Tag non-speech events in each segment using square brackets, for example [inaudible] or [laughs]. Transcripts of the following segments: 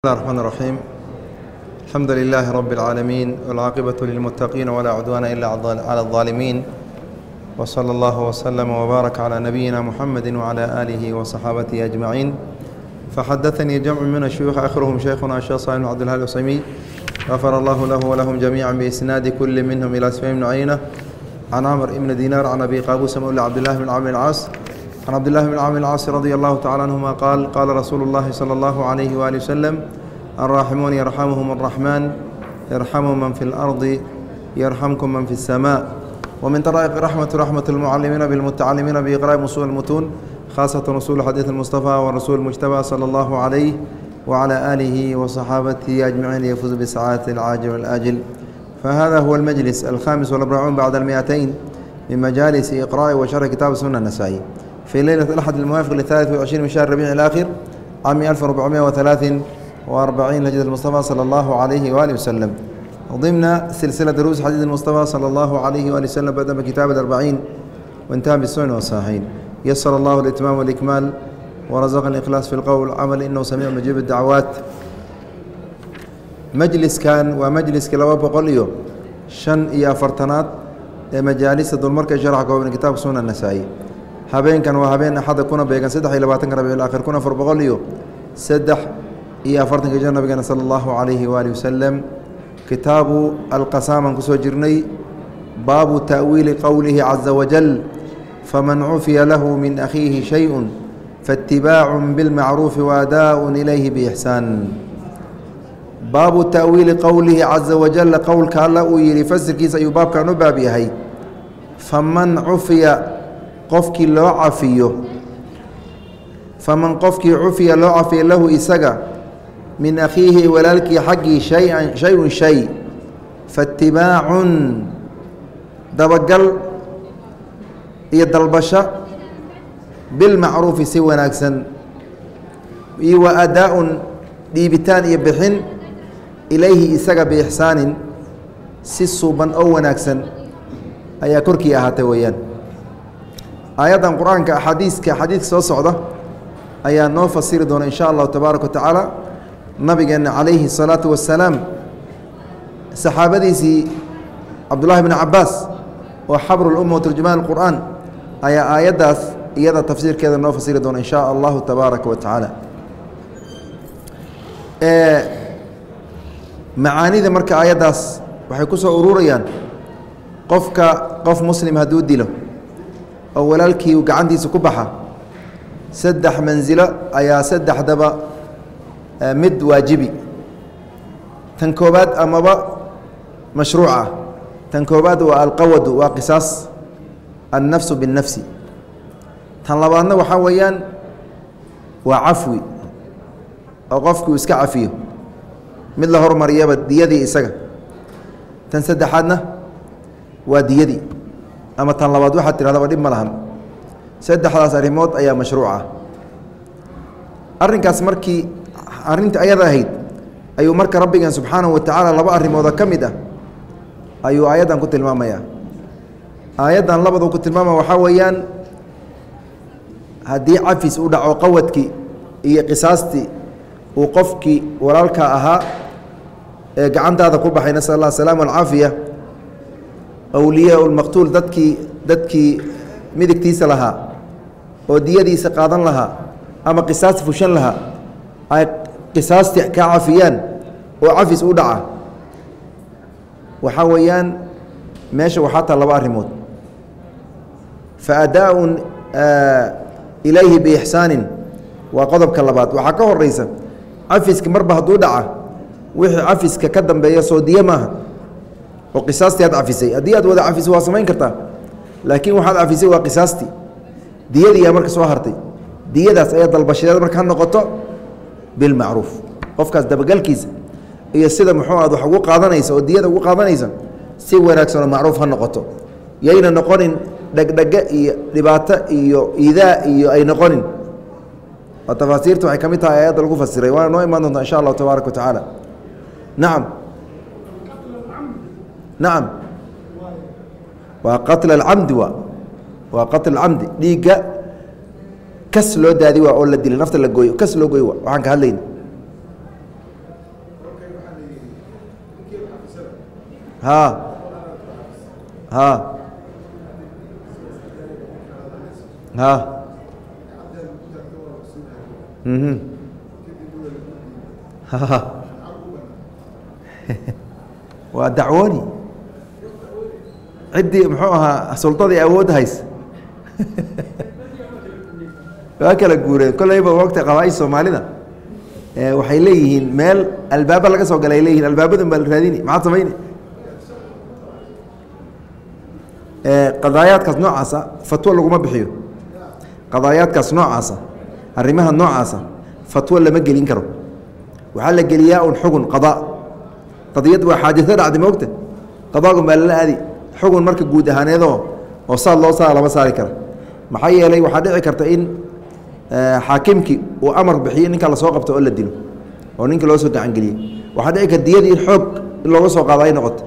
بسم الله الرحمن الرحيم الحمد لله رب العالمين والعاقبة للمتقين ولا عدوان إلا على الظالمين وصلى الله وسلم وبارك على نبينا محمد وعلى آله وصحابته أجمعين فحدثني جمع من الشيوخ أخرهم شيخنا الشيخ صالح بن عبد الهادي العثيمي غفر الله له ولهم جميعا بإسناد كل منهم إلى سفيان بن عيينة عن عمر بن دينار عن أبي قابوس مولى عبد الله بن عمرو العاص can cabdillahi bn camr alcaasi radi allahu tacala anhuma qaal qaala rasuulu اllahi salى اllahu عalayhi waali wasalam alraaximuun yarxamuhum alraxmaan yarxamu man fi اlardi yarxamkum man fi اssamaa wamin daraa'iqi raxmatu raxmat اlmucalimiina bilmutacalimiina biiqraa'i usul mutuun khaasatan usul xadiid almustafa wa rasuul mujtaba sala allahu calayh wclى aalihi waصaxaabatihi ajmaciin yafuuzu bisacaadati alcaajil walaajil fahada huwa almajlis alkhaamis walabracuun bacda almi'atayn min majaalisi iqraa'i wa shari kitaab suna nasaa-i في ليلة الأحد الموافق للثالث والعشرين من شهر ربيع الآخر عام 1443 لجد المصطفى صلى الله عليه وآله وسلم ضمن سلسلة دروس حديث المصطفى صلى الله عليه وآله وسلم بدأ بكتاب الأربعين وانتهى بالسنن والصحيحين يسر الله الإتمام والإكمال ورزقنا الإخلاص في القول والعمل إنه سميع مجيب الدعوات majliskan waa majliska laba boqol iyo shan iyo afartanaad ee majaalista dulmarka sharxa kooban kitaabka habeenkan waa habeen axada kuna beegan saddex iyo labaatanka rabiicul aakhir kun afar boqol iyo saddex iyo afartanka jir nabigeena sala allahu calayhi waalihi wasalam kitaabu alqasaaman ku soo jirnay baabu ta'wiili qowlihi caza wajal faman cufiya lahu min akhiihi shay-un faاtibaacun bilmacruufi waadaaءun ilayhi biixsaan baabu ta'wiili qowlihi caza wajal qowlka alla uu yihi fasirkiisa ayuu baabkan u baab yahay. Faman cufiya qofkii loo cafiyo faman qofkii cufiya loo cafiyo lahu isaga min akhiihi walaalkii xaggii shay-an shay-un shay faitibaacun dabagal iyo dalbasho bilmacruufi si wanaagsan iyo wa adaa-un dhiibitaan iyo bixin ilayhi isaga biixsaanin si suuban oo wanaagsan ayaa korkii ahaatay weeyaan aayaddan qur'aanka axaadiiska xadiidka soo socda ayaa noo fasiri doona insha allahu tabaaraka watacaala nabigeenna calayhi الsalaatu wasalaam saxaabadiisii cabdullahi bni cabaas oo xabrulumma wa turjumaan qur'aan ayaa aayaddaas iyada tafsiirkeeda noo fasiri doona insha allahu tabaaraka wa tacaala. Macaanida marka aayaddaas waxay ku soo ururayaan qofka qof muslim hadduu dilo oo walaalkii gacantiisa ku baxa saddex mansilo ayaa saddexdaba mid waajibi. Tan koobaad amaba mashruuc ah tan koobaad waa alqawadu waa qisaas annafsu binnafsi. Tan labaadna waxaa weeyaan waa cafwi oo qofkii uu iska cafiyo mid la hormariyaba diyadii isaga. Tan saddexaadna waa diyadii ama tan labaad waxaad tihahdaba dhib ma lahan. Saddexdaas arrimood ayaa mashruuc ah arrinkaas markii arrinta ayada ahayd ayuu marka rabbigeen subxaanahu wa tacaala laba arrimooda ka mid ah ayuu aayaddan ku tilmaamayaa aayaddan labadu ku tilmaamaya waxaa weeyaan haddii cafis u dhaco qawadkii iyo qisaastii uu qofkii walaalka ahaa ee gacantaada ku baxay nasal allah asalaama alcaafiya awliyaa lmaqtuul dadkii dadkii midigtiisa lahaa oo diyadiisa qaadan lahaa ama qisaas fushan lahaa ay qisaasti ka cafiyaan oo cafis u dhaca. Waxaa weeyaan meesha waxaa taa laba arrimood. Fa adaa-un ilayhi biixsaanin waa qodobka labaad. Waxaa ka horeysa cafiska marba hadduu dhaca wixii cafiska ka dambeeya soo diye maaha oo qisaastii aad cafisay haddii aad wada cafisay waa samayn kartaa. Laakiin waxaad cafisay waa qisaastii diyadiiyaa marka soo hartay. Diyadaas ayaa dalbashadeed marka ha noqoto bilmacruuf qofkaas dabagalkiisa iyo sida muxuu aad wax ugu qaadanaysa oo diyada ugu qaadanaysa si wanaagsan oo macruuf ha noqoto. Yayna noqonin dhegdhege iyo dhibaato iyo iidaa iyo ay noqonin. Tafaasiirta waxay ka mid tahay aayadda lagu fasiray waana noo imaan doontaa insha allahu tabaaraka wa tacaala. Nacam nacam waa qatl alcamdi waa waa qatl alcamdi dhiigga kas loo daadi waa oo la dilay nafta la gooyo kas loo gooyo waxaan ka hadlayna ha. Ha. Ha. Mhm. [laughs] Waa dacwooni ciddii muxuu ahaa suldadii awood hays. Waa kala guureen. Kolleyba wagta qabaa-i soomaalida. Waxay leeyihiin meel albaaba laga soo galay ay leeyihiin albaabadan baa raadini maxaad samayni? Qadaayaadkaas noocaasa fatwo laguma bixiyo. Qadaayaadkaas noocaasa arrimaha noocaasa fatwo lama gelin karo. Waxaa la geliyaa un xugun qadaa. Qadiyad waa xaadito dhacdi moogta qadaagun baa lala aadi xugun marka guud ahaaneedoo oo saad loo saara lama saari kara maxaa yeelay waxaa dhici karta in xaakimkii uu amar bixiyo ninka la soo qabto oo la dilo oo ninka loo soo gacangeliyey waxaa dhici karta diyadii in xoog in looga soo qaado ay noqoto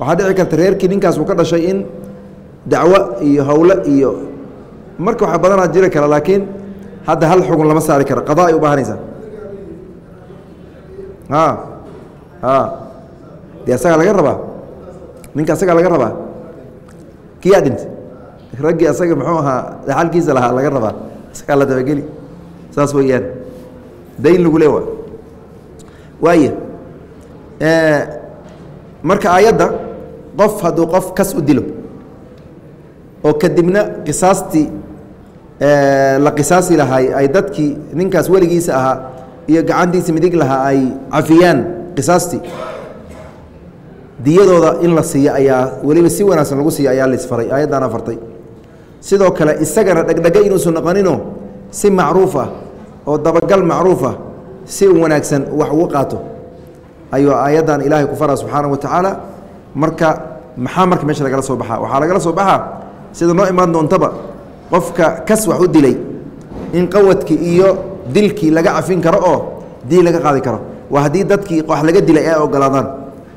waxaa dhici karta reerkii ninkaas uu ka dhashay in dacwo iyo howlo iyo marka waxa badanaa jiri kara laakiin hadda hal xugun lama saari karo. Qadaa ay u baahanaysaa a a dee asagaa laga rabaa? Ninka asagaa laga rabaa kiyaa dhintay raggii asaga muxuu ahaa dhaxalkiisa lahaa laga rabaa isagaa la dabageli. Saas weeyaan. Dayn lagu le waa waaya marka aayadda qof hadduu qof kas u dilo oo kadibna qisaastii la qisaasi lahaay ay dadkii ninkaas weligiisa ahaa iyo gacantiisa midig lahaa ay cafiyaan qisaastii diyadooda in la siiyo ayaa weliba si wanaagsan lagu siiya ayaa laisfaray aayaddaana fartay. Sidoo kale isagana dhegdhega inuusan noqoninoo si macruuf ah oo dabagal macruuf ah si wanaagsan wax ugu qaato ayuu aayaddan ilaahay ku fara subxaana wa tacaala. Marka maxaa marka meesha lagala soo baxaa? Waxaa lagala soo baxaa sida noo imaan doontaba qofka kas wax u dilay in qawadkii iyo dilkii laga cafin karo oo dii laga qaadi karo. Waa haddii dadkii wax laga dilay ay ogolaadaan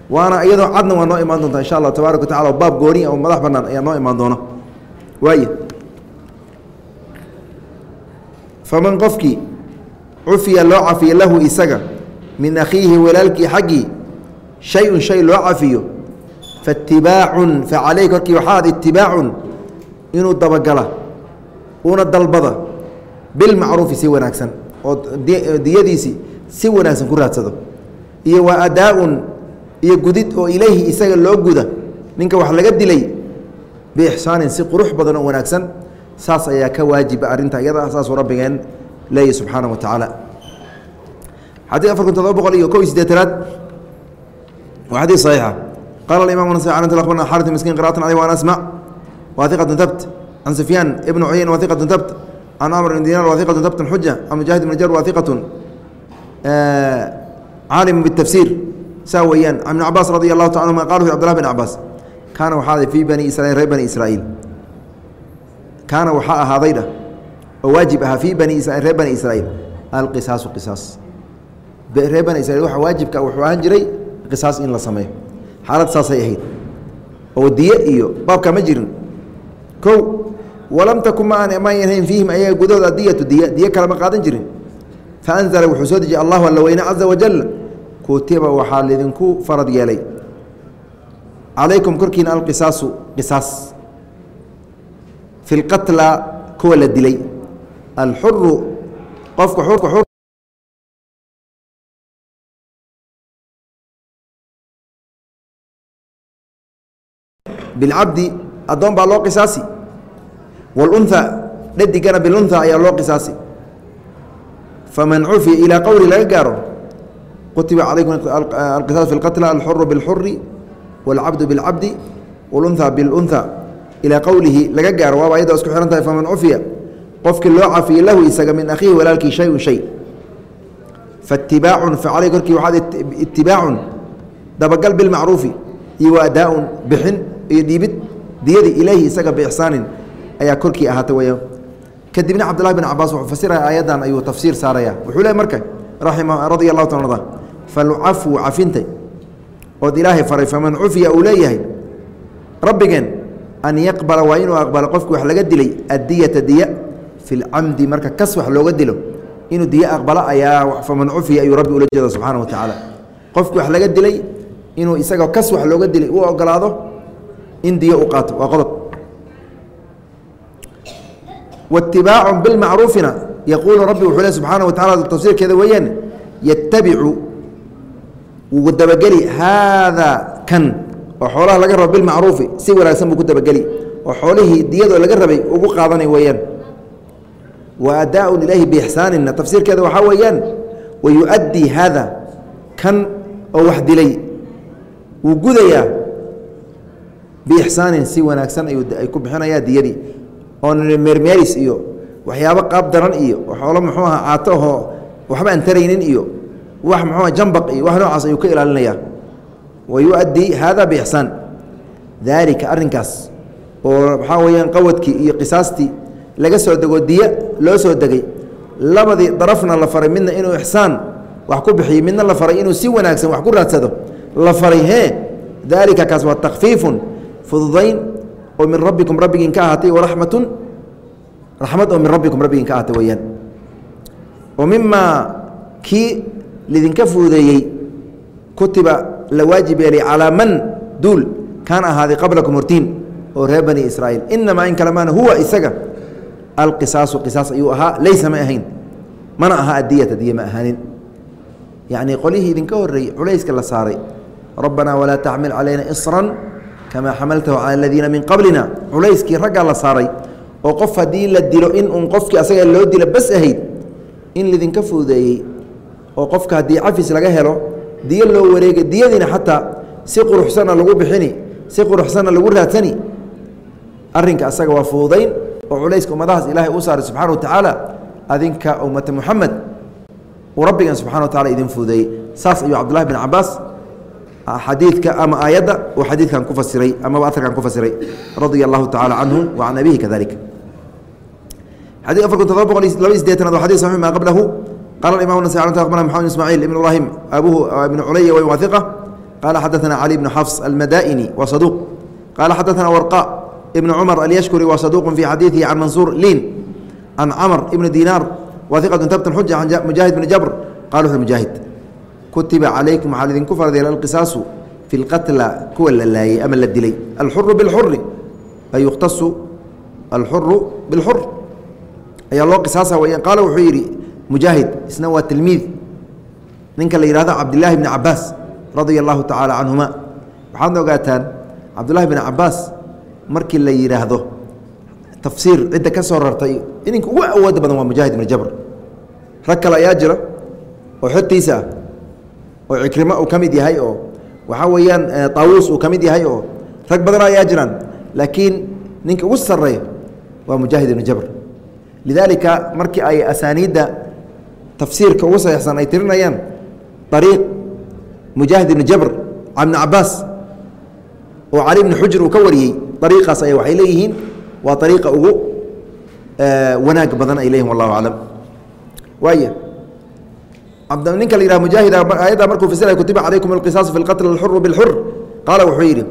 waana iyadoo cadna waa noo imaan doonta insha allah tabaaraka wa tacala oo baab gooni oo madax bannaan ayaa noo imaan doona. Waay faman qofkii cufiya loo cafiyo lahu isaga min akhiihi walaalkii xaggii shay-un shay loo cafiyo faitibaacun facaleyh korkii waxaad itibaacun inuu dabagala una dalbada bilmacruufi si wanaagsan oo diyadiisii si wanaagsan ku raadsado. Iyo wa adaa-un iyo gudid oo ilayhi isaga loo guda ninka wax laga dilay biixsaanin si qurux badan oo wanaagsan saas ayaa ka waajiba arrinta iyada saasuu rabbigeen leeyahy subxaana wa tacaala. Xadii afar kun todoba boqol iyo kob iyo waa xadiis saxiixa. Qaala imam nas abarna xarit miskiin qira'atan alيh waan asmac wahiqatu tabt can sufyaan ibn cuyayn wahiqatu tabt can amr ibn dinar wahiqatu tabt xuja can mujaahid ibn jar wahiqatu caalimu bitafsiir saa weeyaan. Can ibn cabaas radi allahu ta anhuma qala abdullah bin cabaas kaana waxaaday fii bani israiil reer bani israa'iil. Kaana waxaa ahaaday dhah oo waajib ahaa fii bani reer bani israa'iil alqisaasu qisaas. Reer bani israiil waxa waajibka wuxuu ahaan jiray qisaas in la sameeyo. Xaalad saasay ahayd. Oo diye iyo baabka ma jirin. Kow walam takun ma aan mayan hayn fiihim ayaga gudahooda diyatu diy diye kalema qaadan jirin. Faanzala wuxuu soo dejiyey allahu alla caza wajal kutiba waxaa lidinku farad yeelay. Calaykum korkiina alqisaasu qisaas. Fi lqatla kuwa la dilay. Alxuru qofka xurka bilcabdi addoon baa loo qisaasi. Wاlunha dhadigana bilunha ayaa loo qisaasi. Faman cufiya ilaa qowli laga gaaro kutiba calaykum alqisaas fi اlqatla alxuru biاlxuri wاlcabdu biاlcabdi wاlunha biاlunha ilaa qowlihi laga gaaro waaba ayadoo isku xihan tahay faman cufiya qofkii loo cafiye lahu isaga min akhiihi walaalkii shay-un shay faitibaacun facaley korkii waxaad itibaacun dabagal bilmacruufi iyo wa adaa-un bixin iyo dhiibid diyadii ilayhi isaga biixsaanin ayaa korkii ahaata weya kadibna cabdullahi bin cabaas wuxuu fasiraya aayaddan ayuu tafsiir saaraya wuxuu leey marka raima radia allahu ta arda falcafwu cafintay ood ilaahay faray faman cufiya uu leeyahay rabbigeen an yaqbala waa inuu aqbalo qofki wax laga dilay addiyata diya fi lcamdi marka kas wax looga dilo inuu diye aqbalo ayaa faman cufiya ayuu rabbi ula jeeda subxaana wa tacaala. Qofki wax laga dilay inuu isagao kas wax looga dilay u ogolaado in diyo u qaato. Waa qodob. Waitibaacu bilmacruufina yaquulu rabbi wuxuu le subxaana wa tacala tafsiirkeeda weeyaan yatabicu wuu dabageli haadaa kan oo xoolaha laga rabo bilmacruufi si wanaagsan buu ku dabageli. Oo xoolihii diyadoo laga rabay ugu qaadanay weeyaan. Wa adaaun ilaahi biixsaanina tafsiirkeeda waxaa weeyaan wa yu-addii haada kan oo wax dilay. Wuu gudayaa biixsaanin si wanaagsan ay ku bixinayaa diyadii. Meermeeris iyo waxyaabo qaab daran iyo xoolo muxuu aha caato ahoo waxba aan taraynin iyo wax muxuuha jambaq iyo wax noocaas ayuu ka ilaalinayaa. Wa yu-addii haada biixsaan daalika arrinkaas oo waxaa weeyaan qawadkii iyo qisaastii laga soo dego diya loo soo degay. Labadii darafna la faray midna inuu ixsaan wax ku bixiyo midna la faray inuu si wanaagsan wax ku raadsado. La faray hee daalika kaas waa takfiifun fududayn oo min rabbikum rabbigiin ka ahaatay waraxmatun raxmad oo min rabbikum rabbigiin ka ahaatay weeyaan. Oo mimaa kii lidinka fuudeeyey kutiba la waajib yeelay calaa man duul kaan ahaaday qablakum hortiin oo reer bani israa'iil. Inamaa in kale maana huwa isaga alqisaasu qisaas ayuu ahaa laysa ma ahayn. Mana aha adiyata diya ma ahaanin. Yacnii qolihii idinka horreeyey culayska la saaray rabbanaa walaa taxmil calayna isran kamaa xamaltahu cala aladiina min qablina. Culayskii raggaa la saaray oo qof haddii la dilo in uun qofkii asaga loo dilo bas ahayd in lidinka fuudeeyey oo qofka haddii cafis laga helo diyo loo wareega diyadiina xataa si quruxsanna lagu bixini si quruxsanna lagu raadsani arrinka asaga waa fududayn oo culayska ummadahaas ilaahay uu saaray subxana wa tacaala adinka ummata muxamed uu rabbigan subxana wa tacala idin fududeeyey. Saas ayuu cabdullahi bin cabaas ah, xadiidka ama aayadda uu xadiidkan ku fasiray amaba aarkan ku fasiray radia allahu tacala canhu wa can abihi kadalik xadii afar kun todoba boqol laba iy sideetanaad waa xadis saxix maa qablahu qala imam nas akhbarna mxamed ismaaciil ibn ibrahim abuhu ibn culaya wa waثiqa qala xadaثana cali bn xafs almada'ini wa saduq qala xadaثana warqa ibn cumar alyashkuri wa saduq fi xadiiثihi can mansuur liin can camr ibn dinaar waثiqaة tabtan xuja can mujaahid bn jabr qala wuxu mujaahid kutiba calaykum waxaa idinku farday alqisaasu fi اlqatla kuwa la laayey ama la dilay alxuru biاlxuri ay yukhtasu alxuru biاlxur ayaa loo qisaasa weyaan qaala wuxuu yidhi mujaahid isna waa tilmiid. Ninka la yihahdo cabdillaahi bni cabaas radia allahu tacaala canhuma waxaadna ogaataan cabdullahi bni cabaas markii la yidhaahdo tafsiir cidda ka soo rartay ininka ugu awooda badan waa mujaahid ibni jabr. Rag kale ayaa jira oo xogtiisa ah oo cikrimo uu ka mid yahay oo waxaa weeyaan taawuus uu ka mid yahay oo rag badan ayaa jiraan. Laakiin ninka ugu sareeya waa mujaahid ibni jabr. Lidaalika markii ay asaaniidda tafsiirka ugu saxiixsan ay tirinayaan ariiq mujaahid ibni jabr ibni cabaas oo cali bni xujr uu ka wariyey ariiqaas ay waxay leeyihiin waa ariiqa ugu wanaag badan ay leyihin wallahu aclam waaya ninka la yihah mujaahid aayadda markuu fasiraya kutiba calaykum alqisaasu fi lqatl alxuru bilxur qaala wuxuu yidhi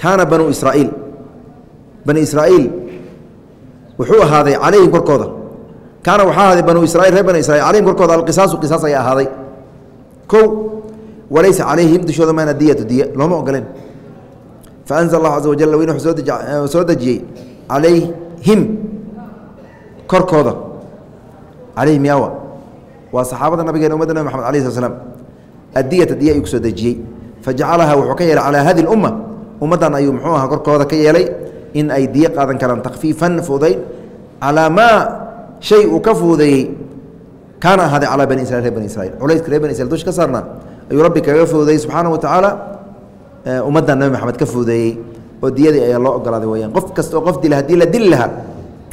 kaana banuu israa'iil. Bani israa'iil wuxuu ahaaday calayhim korkooda kaana waxaa ahaaday banuu israiil reer bani israiil calayhim korkooda alqisaasu qisaas ayaa ahaaday. Kow walaysa calayhim dushooda maana diyatu diya looma ogoleen faanzl allahu caza wajal weyne wuxuu soo dejiyey calayhim korkooda. Calayhim yaawa. Waa saxaabada nabigeena ummadda nabi maxamed alayh slat slam adiyata diya ayuu ku soo dejiyey. Fajacalaha wuxuu ka yeelay calaa hadi lumma. Ummaddan ayuu muxuu aha korkooda ka yeelay in ay diyo qaadan karaan takfiifan fuudayn calaa maa shay uu ka fuudeeyey kaana ahaaday calaa bani israil reer bani israiil culayska reer bani israil dush ka saarnaa ayuu rabbi kaga fuudeeyey subxaana wa tacaala ummaddan nabi maxamed ka fuudeeyey oo diyadii ayaa loo ogolaaday weyaan qof kasta oo qof dila haddii la dili lahaa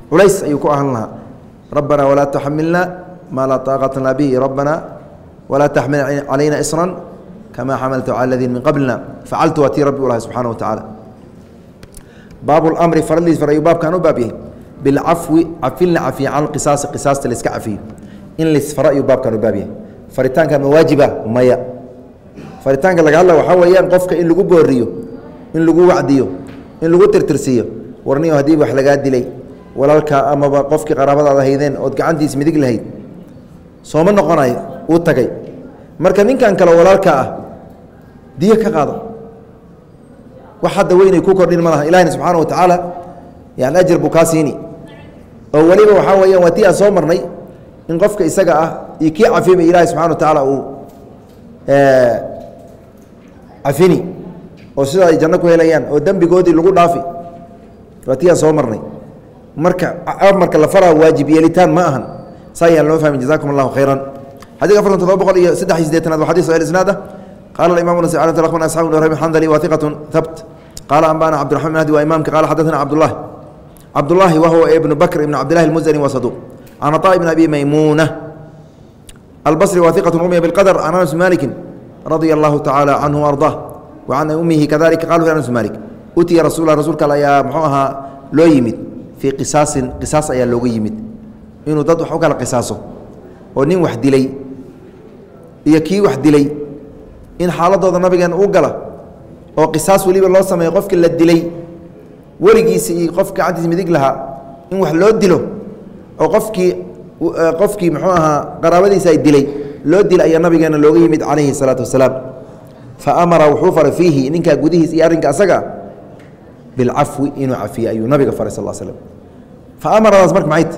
culays ayuu ku ahan lahaa. Rabbanaa walaa tuxamilna maa laa taaqata lana bihi rabbana walaa taxmil calayna isran kamaa xamaltu cala aladiina min qablina. Facaltu waa tii rabbi u lahay wa tacaala. Baab mri faradiis farayu baabkaan u baab yahay bilcafwi cafin la cafiya can qisaasi qisaasta laiska cafiyo in laisfara ayuu baabkaan u baab yahay faritaanka ma waajiba maya faritaanka laga hadla waxaa weeyaan qofka in lagu booriyo in lagu wacdiyo in lagu tirtirsiiyo warniyo haddii wax lagaa dilay walaalka amaba qofkii qaraabadaada haydeen ood gacantiis midig lahayd sooma noqonayo uu tagay marka ninkan kale walaalka ah diyo ka qaado wax hadda weynay ku kordhin ma laha ilahina subxaana wa tacaala yani ajir buu kaa siini oo weliba waxaa weeyaan waa tii aan soo marnay in qofka isaga ah iyo kii cafiyba ilaahay subxana wa tacaala uu cafini oo sida ay janno ku helayaan oo dembigoodii lagu dhaafi waa tii aan soo marnay. Marka amarka la faraa waajib yeelitaan ma ahan. Saa ayaan loo fahmin jazakum allahu khayran. Xadiidka afartan todoba boqol iyo saddex sideetanaad waa xadis sahih isnaad ah. Alimamu nasi ala akhbarna asxabu ibn ibrahim xandali wa hiqatun thabt. Qaala anbana cabdiraxman hadi waa imamka qaala xadathana cabdullahi cabdullahi wahuwa ibnu bakr ibn cabdillahi almuzani wa saduq can ataa ibn abi maymuuna albصri wa hiqat rumiya biاlqadr can anas maliki radia allahu tacaala canhu arضah wa can umihi kadalika qalu anas malik utiya rasul rasuulka al ayaa muxuu ahaa loo yimid fii qisaasin qisaas ayaa looga yimid inuu dad wax u kala qisaaso oo nin wax dilay iyo kii wax dilay in xaaladooda nabigeena u gala oo qisaas weliba loo sameeyo qofkii la dilay weligiisa iyo qof gacantiisa midig lahaa in wax loo dilo oo qofkii qofkii muxuu ahaa qaraabadiisa ay dilay loo dila ayaa nabigeena looga yimid calayhi salaatu wasalaam. Fa amara wuxuu faray fiihi ninkaa gudihiis iyo arrinka asaga bilcafwi inuu cafiye ayuu nabiga faray sal slm fa amaradaas marka maxayt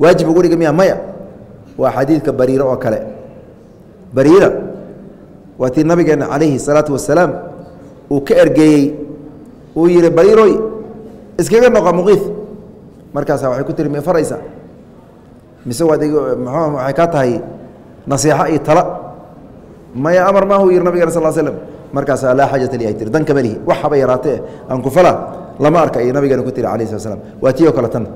waajib ugu dhiga miya maya? Waa xadiidka bariiro oo kale. Bariira waa tii nabigeena calayhi salaatu wasalaam uu ka ergeeyey uu yihi bariiroy iskaga noqo muqiif markaasa waxay ku tiri ma faraysa? Mise waad waxay kaa tahay nasiixo iyo tala. Maya amar maahu yihi nabigeena sal slm markaasaa laa xaajata li ay tiri dan kama wax haba yaraatee aan ku fala. Lama arka iyo nabigeena ku tiri alayh slat slam waa tii oo kale tan.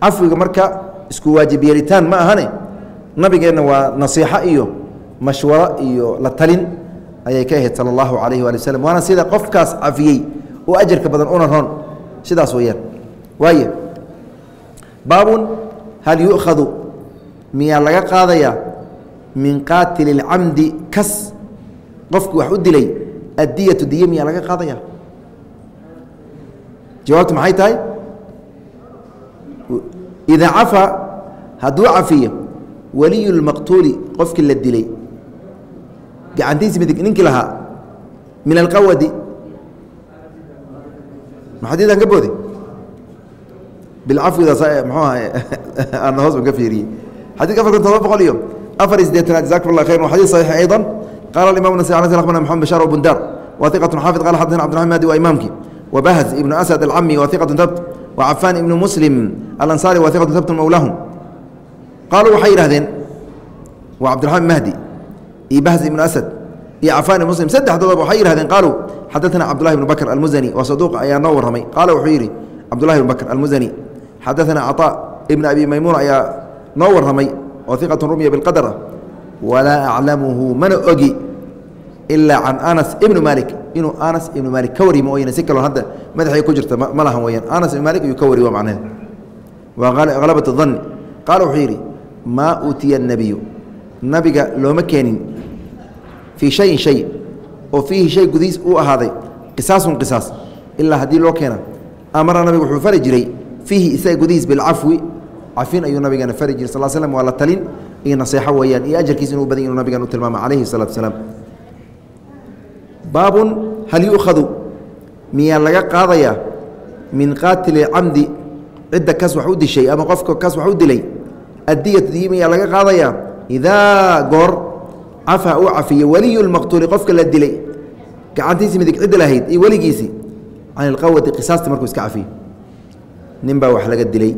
Cafwiga marka isku waajib yeelitaan ma ahane. Nabigeenna waa nasiixo iyo mashwaro iyo la talin ayay ka ahayd sala allahu calayhi waali waslm waana sida qofkaas cafiyey oo ajarka badan una roon. Sidaas weeyaan. Waaye baabun hal yu'khadu miyaa laga qaadayaa min qaatili اlcamdi kas qofki wax u dilay addiyatu diye miyaa laga qaadaya? Jawaabtu maxay tahay? Idaa cafaa hadduu cafiyo waliyu اlmaqtuuli qofkii la dilay. Gacantiisi midig ninkii lahaa min alqawadi maxadiidan ka booday bilcafwidaas mxuu ahay aan hoos ka fiiriyey xadidka afar kun boqol iyo afar iyo jazakum allah khayr wa xadid saxiix aydan qala alimamu nasi aln akhbarna moxamed bashar bundar wa xaafid qala xadana cbdiraxman madi waa imaamki wabahz ibnu asad alcami wa tabt wacafaan ibnu muslim alansaari wa iqatun tabtun qaaluu waxay yidhahdeen waa cabdiraxmaan mahdi iyo bahz ibnu asad iyo cafan ibn muslim saddexdoodaba waxay yihahdeen qaaluu xadaثana cabdullahi ibnu bakr almuzani wa saduuq ayaa noo warramay qaala wuxuu yidhi cabdullahi ibnu bakr almuzani xadaثana caطaa ibna abi maymuun ayaa noo warramay oo iqatu rumya biاlqadr ah walaa aclamuhu mana ogi ilaa can anas ibnu malik inuu anas ibnu malik ka wari mooyane si kaloo hadda madaxay ku jirta ma lahan weyaan anas ibnu malik ayuu ka wari waa macneed waa halabat الdanni qaala wuxuu yidhi maa uutiya الnebiyu nabiga looma keenin fii shayin shay oo fiihi shay gudihiis uu ahaaday qisaasun qisaas ilaa haddii loo keena amara nabiga wuxuu fari jiray fiihi isaga gudihiis bilcafwi cafin ayuu nabigeena fari jiray sal slm waa la talin iyo naseexo weeyaan iyo ajarkiis inuu badan inuu nabigan u tilmaama calayhi salaatu salaam. Baabun hal yu'khadu miyaa laga qaadayaa min qaatili camdi cidda kas wax u dishay ama qofka kas wax u dilay addiyatu diyi miyaa laga qaadayaa idaa goor cafaa uu cafiye waliyu lmaqtuuli qofka la dilay. Gacantiisi midig cidda lahayd iyo weligiisii can ilqawati qisaasti markuu iska cafiye nin baa wax laga dilay.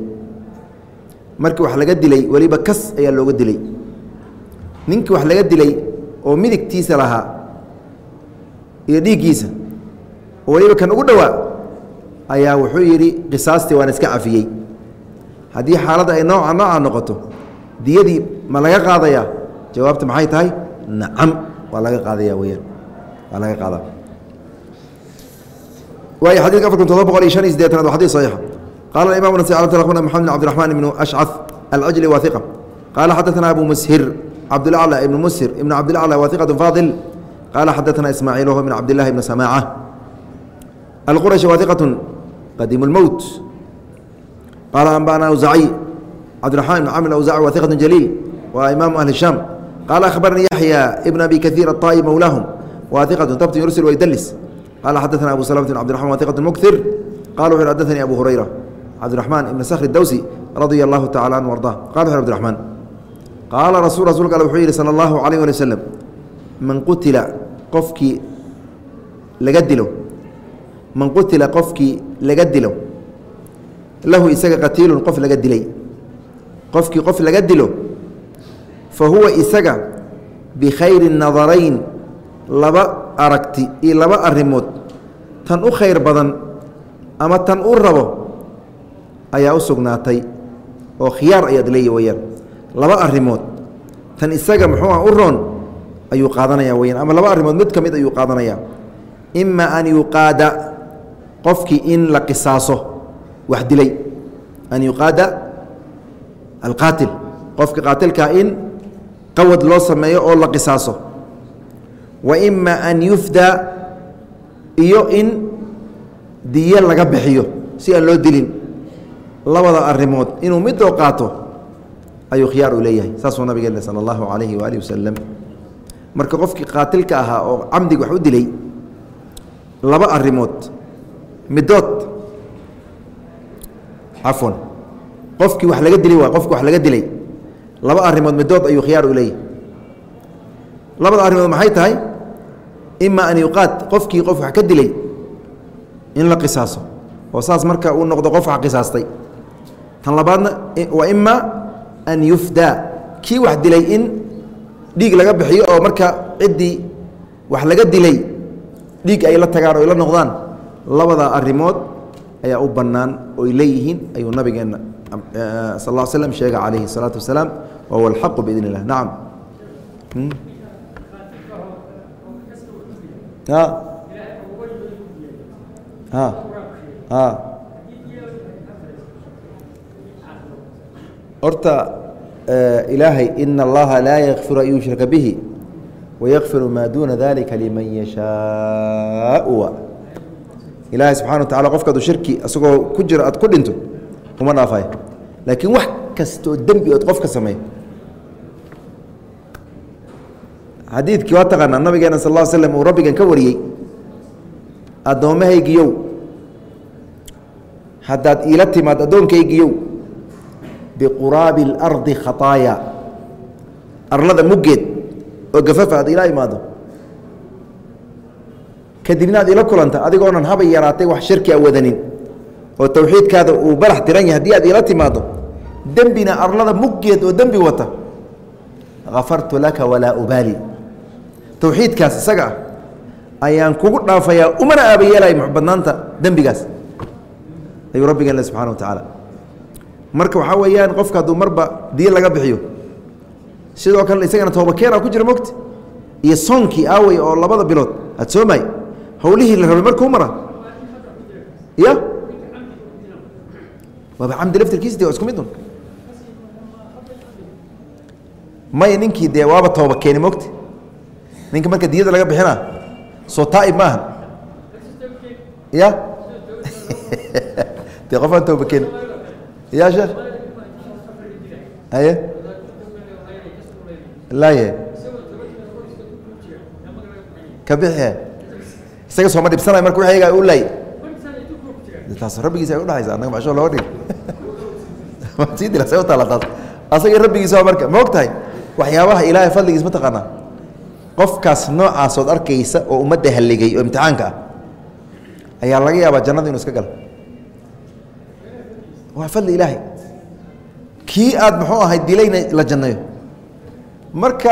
Markii wax laga dilay weliba kas ayaa looga dilay. Ninkii wax laga dilay oo midigtiisa lahaa iyo dhiiggiisa oo weliba kan ugu dhowaa ayaa wuxuu yidhi qisaastii waan iska cafiyey. Haddii xaaladda ay nooca nooca noqoto diyadii ma laga qaadayaa? Jawaabta maxay tahay nacam waa laga qaadaya weyaan waa laga qaadaa waayo xadidka afar kun todoba boqol iyo shan iyo sideetanaad waa xadis saxiixa qala imam nas akhbarna mxamed bn cbdiرaحman ibn ashcث alcajli wa iqa qala xadaثna abu mushir cabdاlأclى ibn mushir ibn cabdاlأclى wa iqaة faadil qala xadaثna ismaaciil whu min cabdillahi bn samاcة alquraشhi wa iqaة qadim اlmowt qala anbana awzaciy cabdiرaحman ibn camr awzaci wa iqaة jaliil wa imaamu ahli الsham qaala akhbarnii yaxya ibn abi kaiir aطaa'i mawlaahum wa iqatu tabtin yursil waydlis qaala xadana abu slmt bn abdiaman iqat mukir qala wuxu xadanii abu hurayra cabdiraxmaan ibn sakhr dawsi radia allahu tacala anhu arda qala wxu abdiraxmaan qaala rasul rasulka ale wuxuu yidhi sala allahu alayh ali waslem man qutila qofkii laga dilo man qutila qofkii laga dilo lahu isaga qatiilun qof laga dilay qofkii qof laga dilo fa huwa isaga bikhayri nadarayn laba aragti iyo laba arrimood. Tan u khayr badan ama tan u rabo ayaa u sugnaatay oo khiyaar ayaad leeyi weyaan laba arrimood. Tan isaga muxuuah u roon ayuu qaadanaya weyaan ama laba arrimood mid ka mid ayuu qaadanaya ima an yuqaada qofkii in la qisaaso wax dilay. An yuqaada alqaatil qofka qaatilkaa in qawad loo sameeyo oo la qisaaso. Wa ima an yufdaa iyo in diyo laga bixiyo si aan loo dilin. Labada arrimood inuu midoo qaato ayuu khiyaar u leeyahay saasuu nabigeen sala allahu calayhi waaalih wasalam marka qofkii qaatilka ahaa oo camdig wax u dilay laba arrimood. Midood cafwan qofkii wax laga dilay waa qofki wax laga dilay laba arrimood midood ayuu khiyaar u leeyahay labada arrimood maxay tahay ima an yuqaad qofkii qof wax ka dilay in la qisaaso oo saas marka uu noqdo qof wax qisaastay tan labaadna wa ima an yufdaa kii wax dilay in dhiig laga bixiyo oo marka ciddii wax laga dilay dhiig ay la tagaan o la noqdaan labada arrimood ayaa u bannaan oy leeyihiin ayuu nabigeenna sal ا slm sheega calayhi الsalaaةu wasalaam wahuwa اlxaqu biidn اllah nacam horta ilaahay in اllaha laa yakfiru an yushraka bihi wayakfiru maa duuna dalika liman yashaaء ilaahay subxana wa tacala qofkaadu shirki isagoo ku jiro aad ku dhinto uma dhaafayo laakiin wax kastoo dembi ood qofka sameeyo xadiidkii waa taqaanaa nabigeena sal ll slm uu rabbigan ka wariyey addoommahaygiyow haddaad iila timaad addoonkaygiyow biquraabi اlardi khataaya arlada muggeed oo gafafa aad ila imaado kadibna aad ila kulanta adigoonan habay yaraatay wax shirki a wadanin oo tawxiidkaada uu barax tiran yahay haddii aad ila timaado dembina arlada muggeed oo dembi wata kafartu laka walaa ubaali tawxiidkaas isaga ah ayaan kugu dhaafayaa umana aabayeelay badnaanta dembigaas. Ayuu rabbigeen le subxana wa tacaala. Marka waxaa weeyaan qofka hadduu marba diin laga bixiyo sidoo kale isagana toobakeena ku jira mogta iyo soonkii aawey oo labada bilood aad soomaay hawlihii la rabay markuu mara? Ya waaba camdi laftirkiis de waa isku mid un? Maya ninkii dee waaba tooba keeni mogta ninka marka diyada laga bixina soo taaib maaha. Ya [laughs] dee qofaan tooba keeni ya sheekh aye laye ka bixi. Isaga sooma dhibsanay marka w ayaga u laay taas rabbigiisa ay udhexaysa annaga masho looga dhig. [laughs] Sii dila say u taala taas. Asaga rabbigiisa marka ma og tahay waxyaabaha ilaahay fadligiis ma taqaanaa qofkaas noocaasood arkaysa oo ummadda halligay oo imtixaanka ah ayaa laga yaabaa jannada inu iska galo. Waa fadli ilaahay. Kii aad muxuu ahay dilayna la jannayo. Marka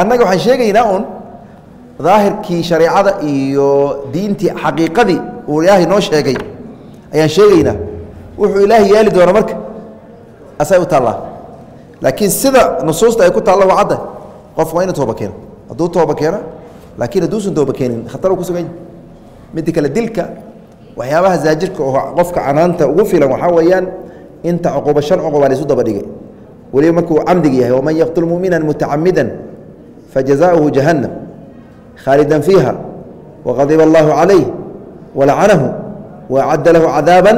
annaga waxaan sheegaynaa un daahirkii shareecada iyo diintii xaqiiqadii uu ilaahay noo sheegay ayaan sheegaynaa. Wuxuu ilaahay yeeli doona marka asay u taallaa. Laakiin sida nusuusta ay ku taalla waa qofku waa inu tooba keeno hadduu tooba keeno laakiin hadduusan tooba keenin khatar ku sugan midda kale dilka waxyaabaha zaajirka oo qofka canaanta ugu filan waxaa weeyaan inta cuquba shan cuquba la isu daba dhigay. Weliba markuu camdiga yahay waman yaqtul mumina mutacamida fajazaؤuhu jahannam. Khaalida fiiha waqadiba allahu calayh walacanahu waacadda lahu cadaaba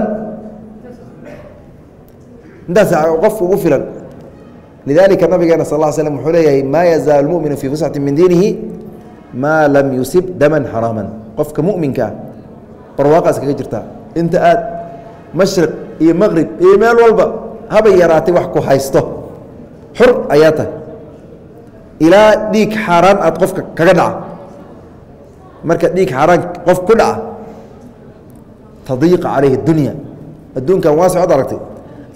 intaas qofka ugu filan lidalika nabigeena sal slm wuxuu leeyahay maa yazaalu muminu fii fusxati min diinihi maa lam yusib daman xaraama qofka muminkaa barwaaqaas kaga jirtaa inta aad mashriq iyo maqrib iyo meel walba habay yaraatay wax ku haysto xur ayaa tahay ilaa dhiig xaaraan aad qofka kaga dhaca marka dhiig xaaraan qof ku dhaca tadiiqa calayhi اdunya adduunkan waa socod aragtay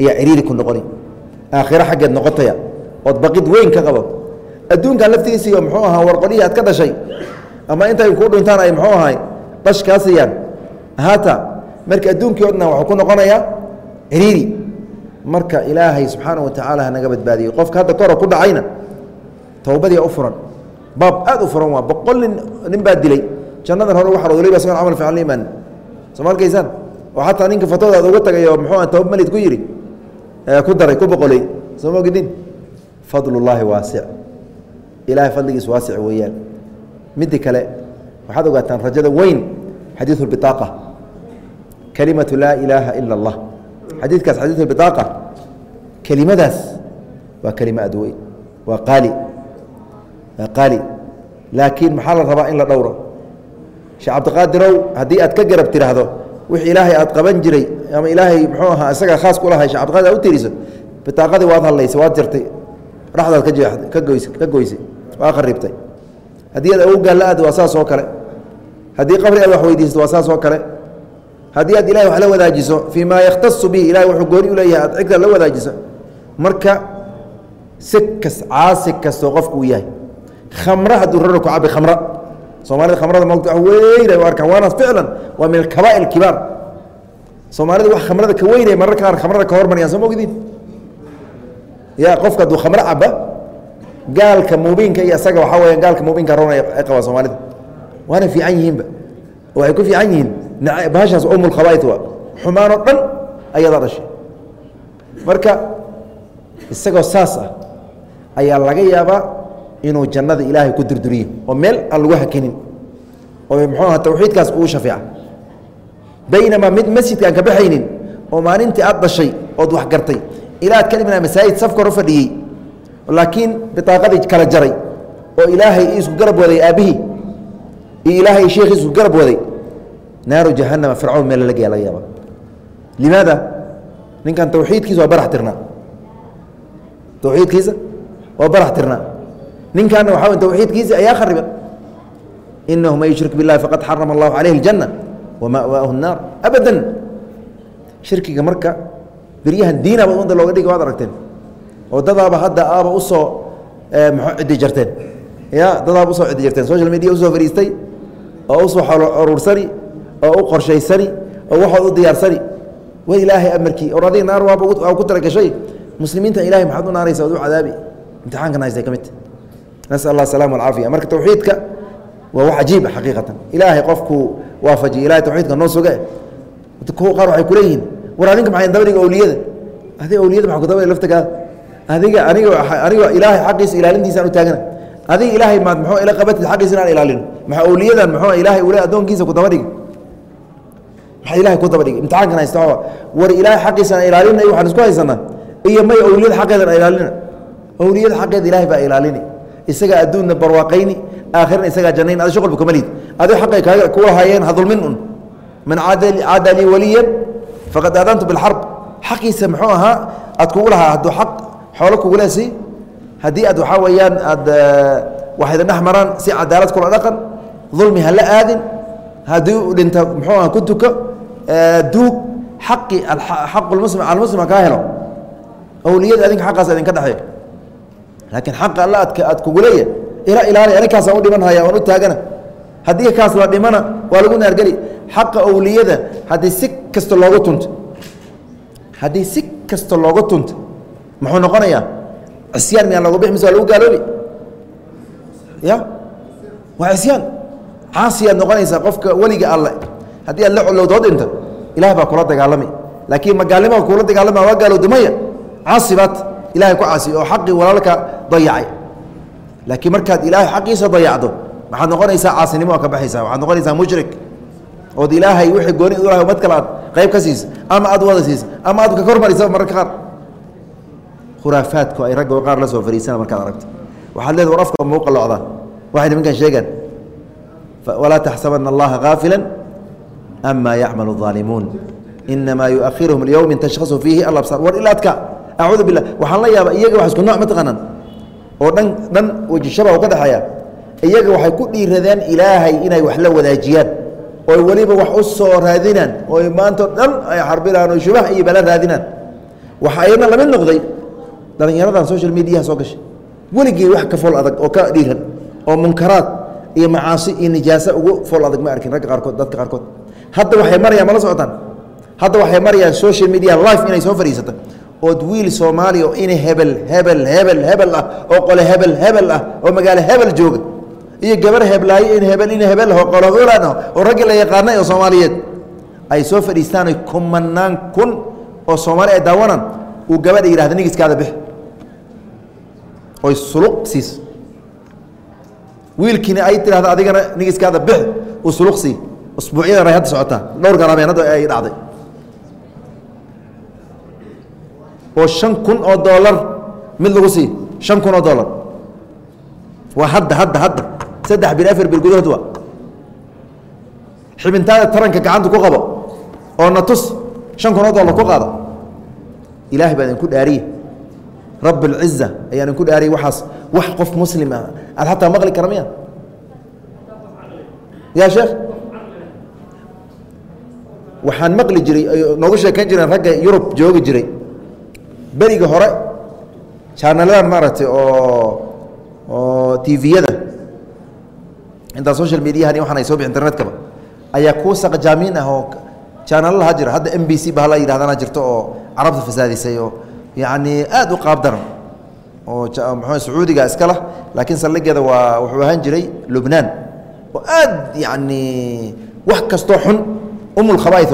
ayaa ciriiri ku noqoni aakhiro xaggeed noqotaya ood baqid weyn ka qabo adduunkan laftiisiiyo muxuu ahaa warqodhihii aad ka dhashay ama intay kuu dhintaan ay muxuu ahay dhash haata marka adduunkii o dhan waxuu ku noqonayaa ciriiri marka ilaahay subxaana wa tacaala hanaga badbaadiyo qofka hadda kora ku dhacayna towbadii u furan baab aad u furan waa boqol nin nin baa dilay jannadan hore uga xarood waliba isagoon camal fiican la imaan soo ma arkaysaan? Oo xataa ninka fatoodaad uga tagay oo muxuu ah tooba malid ku yidhi ku daray ku boqoley soo ma ogidin? Fadlullaahi waasic. Ilaahay fadligiis waasic weeyaan. Midda kale waxaad ogaataan rajada weyn xadiidu lbitaaqa kalimatu laa ilaaha ila allah. Xadiidkaas xadiidu lbitaaqa kelimadaas waa kelima aad weyn. Waa qaali. Waa qaali. Laakiin maxaa la rabaa in la dhowro? Sheekh cabdiqaadirow haddii aad ka garab tiraahdo wix ilaahay aad qaban jiray ama ilaahay muxuu ahaa isagaa khaas ku lahay shek cabdiqaadir aad u tiriso bitaaqadii waad hadlaysay waad jartay dhaxdaad ka jeexday ka goysay ka goysay waa qaribtay haddii aad awow gaalla aad waa saas oo kale. Haddii qabri aad wax weydiisato waa saas oo kale. Haddii aad ilahay wax la wadaajiso fii maa yakhtasu bihi ilahay wuxuu gooni u leeyahay aad cigta la wadaajiso. Marka si kas caasi kastoo qofku uu yahay khamre hadduu raro ku cabi khamra soomaalida khamrada mogta weyn ay u arkaan waana ficlan waa min alkabaa'ir kibaar. Soomaalida wax khamrada ka weynaya mararka qaar khamrada ka hormarayaan soo mogdiin ya qofka hadduu khamro caba gaalka mubiinka iyo isaga waxaa weya gaalka mubiinka roon ay qabaan soomaalida. Waana fiican yihiinba. Oo waxay ku fiican yihiin bahashaas umul khabaaid waa. Xumaanoo dhan ayadaa dhashay. Marka isagoo saas ah ayaa laga yaabaa inuu jannada ilaahay ku durduriyo oo meel aan lagu hakinin oo muxuu aha tawxiidkaas uu shafeeca baynamaa mid masjidka aan ka baxaynin oo maalintii aad dhashay ood wax gartay ilaa ad ka dhimina masaajid safka hor fadhiyey laakiin bitaaqadii kala jaray oo ilaahay isku garab waday aabbihii iyo ilaahay sheekhi isku garab waday naaru jahanama fircawn meel lala geya laga yaaba limaada ninkan tawxiidkiisa waa barax tirnaa. Tawxiidkiisa waa barax tirnaa ninkaana waxaa wey tawxiidkiisa ayaa khariban inahu man yushrik biاllahi faqad xarama allahu calayhi اljanna wama'waahu الnaar abadan shirkiga marka beryahan diinaba umada looga dhiga waad aragteen oo dadaaba hadda aaba usoo mxuu ciddi jarteen ya dadaaba usoo ciddi jarteen social media usoo fariistay oo usoo aruursani oo u qorshaysani oo waxood u diyaarsani wa ilaahay amarkii or adiga naar waaba ku talagashay muslimiinta ilahay maxaad u naaraysa od u cadaabi imtixaankan haystay ka midta nasal allah asalama alcaafiya marka tawxiidka waa wax cajiiba xaqiiqatan ilaahay qofkuu waafajiya ilahay tawxiidka noo suge kuwa qaar waxay kuleeyihiin war adinka maxay dabadhiga awliyada adiga awliyada maa kudabada laftagaada adiga aniga aniga ilaahay xaqiisa ilaalintiisaan u taagana adiga ilaahay maad muxuu ila qabatid xaqiisa inaan ilaalino maxaa awliyadan muxuu ilaahay ule addoonkiisa ku dabadhiga maxaa ilahay ku dabadhigay imtixaankan haysta war ilaahay xaqiisaan ilaalina waxaan isku haysanaa iyo may awliyada xaqeedan ilaalina awliyada xaqeeda ilahay baa ilaalini isagaa adduunna barwaaqayni aakhirana isagaa jannayn. Adi shuqulba kama lihid adigo xaqay kaaga kuwa hayeen ha dulmin un. Man caada lii waliyan faqad aadantu bilxarb xaqiisa muxuu ahaa aad kugu lahaa hadduu xaq xoolo kugula sii haddii aad waxaa weeyaan aad waxayda dhex maraan si cadaalad kula dhaqan dulmi ha la aadin haddii u dhinta muxuu aha ku tuko duug xaqi xaqu lmuslim almuslim ha kaa helo. Awliyada adinka xaqaas idinka dhexeeyo laakiin xaqa alla aad kugu leeyahay ila ilaali aninkaasaan u dhiman haya waan u taagana haddii kaas la dhimana waa lagu naargeli. Xaqa awliyada haddii si kasta loogu tunto haddii si kasta loogu tunto muxuu noqonayaa cisyaan miyaan looga bixi mise waa lagu gaaloobi? Ya? Waa cisyaan. Caasiyaad noqonaysaa qofka weliga alle. Haddii aad la colowdood dhinta ilaah baa kula dagaalami laakiin magaalnimaa kula dagaalama waa gaalowda maya caasi baad ilahay ku caasiy oo xaqii walaalka dayacay. Laakiin markaad ilaahay xaqiisa dayacdo waxaad noqonaysaa caasinimo ka baxaysa waxaad noqonaysaa mushrik. Ood ilaahay wixii gooni u umad kale aad qayb ka siisa ama aad wada siisa ama aad ka kormarisaba mararka qaar. Khuraafaadku ay raggo qaar la soo fariisana markaad aragto. Waxaad leeda war afka mau waxay nimankan sheegaan. Walaa taxsabana allaha kaafila ama yacmalu اaalimuun inamaa yuahiruhum lyowmi tashkhasu fiihi alabsaar war ilaadka acuudu billah. Waxaan la yaaba iyaga wax isku nooc ma taqaanaan. Oo dhan dhan wejishaba u ka dhexeeya iyaga waxay ku dhiiradeen ilaahay inay wax la wadaajiyaan. Oy weliba wax u soo raadinaan oy maantao dhan ay xarbinaan oo shubah iyo bala raadinaan. Waxa ayadna la mid noqday dhallinyaradan social mediaha soo gashay. Weligii wax ka fool adag oo ka dhiiran oo munkaraad iyo macaasi iyo nijaasa ugu fool adag ma arkin ragga qaarkood dadka qaarkood. Hadda la ood wiil soomaaliya oo ina hebel hebel hebel hebel ah oo qole hebel hebel ah oo magaalo hebel jooga iyo gabar heblaayo in hebel in hebel oo qolo hulan ah oo raggii la yaqaanay oo soomaaliyeed. Ay soo fadhiistaan kumanaan kun oo soomaali ay daawanaan. Uu gabadha yidhahda nigiskaada bix oy suluq siis. Wiilkiina ay tidhahda adigana nigiskaada bix uu suluq sii. Usbuucyadan ay hadda socotaa. Dhowr galabeen hadda ay dhacday oo shan kun oo doolar mid lagu sii shan kun oo doolar waa hadda hadda hadda. Saddex bil afar bil gudahood xibintaada taranka gacanta ku qabo oo na tus shan kun oo doolar ku qaada ilaahay baa idinku dhaariye. Rab ayaa idinku dhaariye waxaas wax qof muslim ah. Aad xataa maqli kara miya ya sheekh? Waxaan maqli jiray noogu sheekayn jireen ragga yurub joogi jiray beriga hore jaanaladan maaragtay oo oo tviyada intaa social mediahan waxaan ay soo bix internetkaba. Ayaa kuwa saqjaamiin ah oo jaanalo lahaa jira hadda m b c ba hala yidhahdana jirto oo carabta fasaadisay oo yacni aad u qaab daran. Oo muxuu sacuudiga iska lah laakiin saldhigeeda waa wuxuu ahaan jiray lubnaan. Oo aad yacni wax kastoo xun umulkhabaaith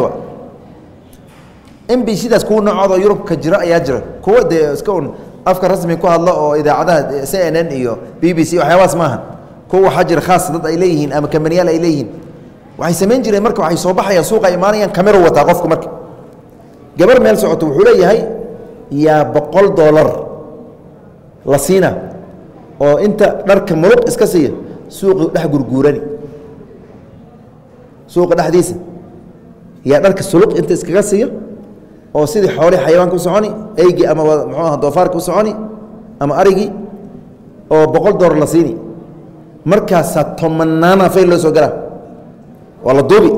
daas kuwa noocoodoo yurubka jira ayaa jira. Kuwa dee iska un afka rasmi ku hadlo oo idaacadaha c n n iyo b b c waxyaabahaas maaha. Kuwa waxaa jira khaas dad ay leeyihiin ama kamaniyaal ay leeyihiin. Waxay samayn jireen marka waxay soo baxayaan suuqa imaanayaan kamero wataa qofku marka. Gabar meel socoto wuxuu leeyahay yaa boqol doolar la siina oo inta dharka muruq iska siiya suuqi dhex gurguurani. Suuqa dhexdiisa yaa dharka suluq inta iskaga siiyo oo sidii xoolii xayawaanka u soconi eygii ama muxuu aha doofaarka u soconi ama arigii oo boqol doolar la siini. Markaasaa tomanaana fayl loo soo galaa waa la duubi.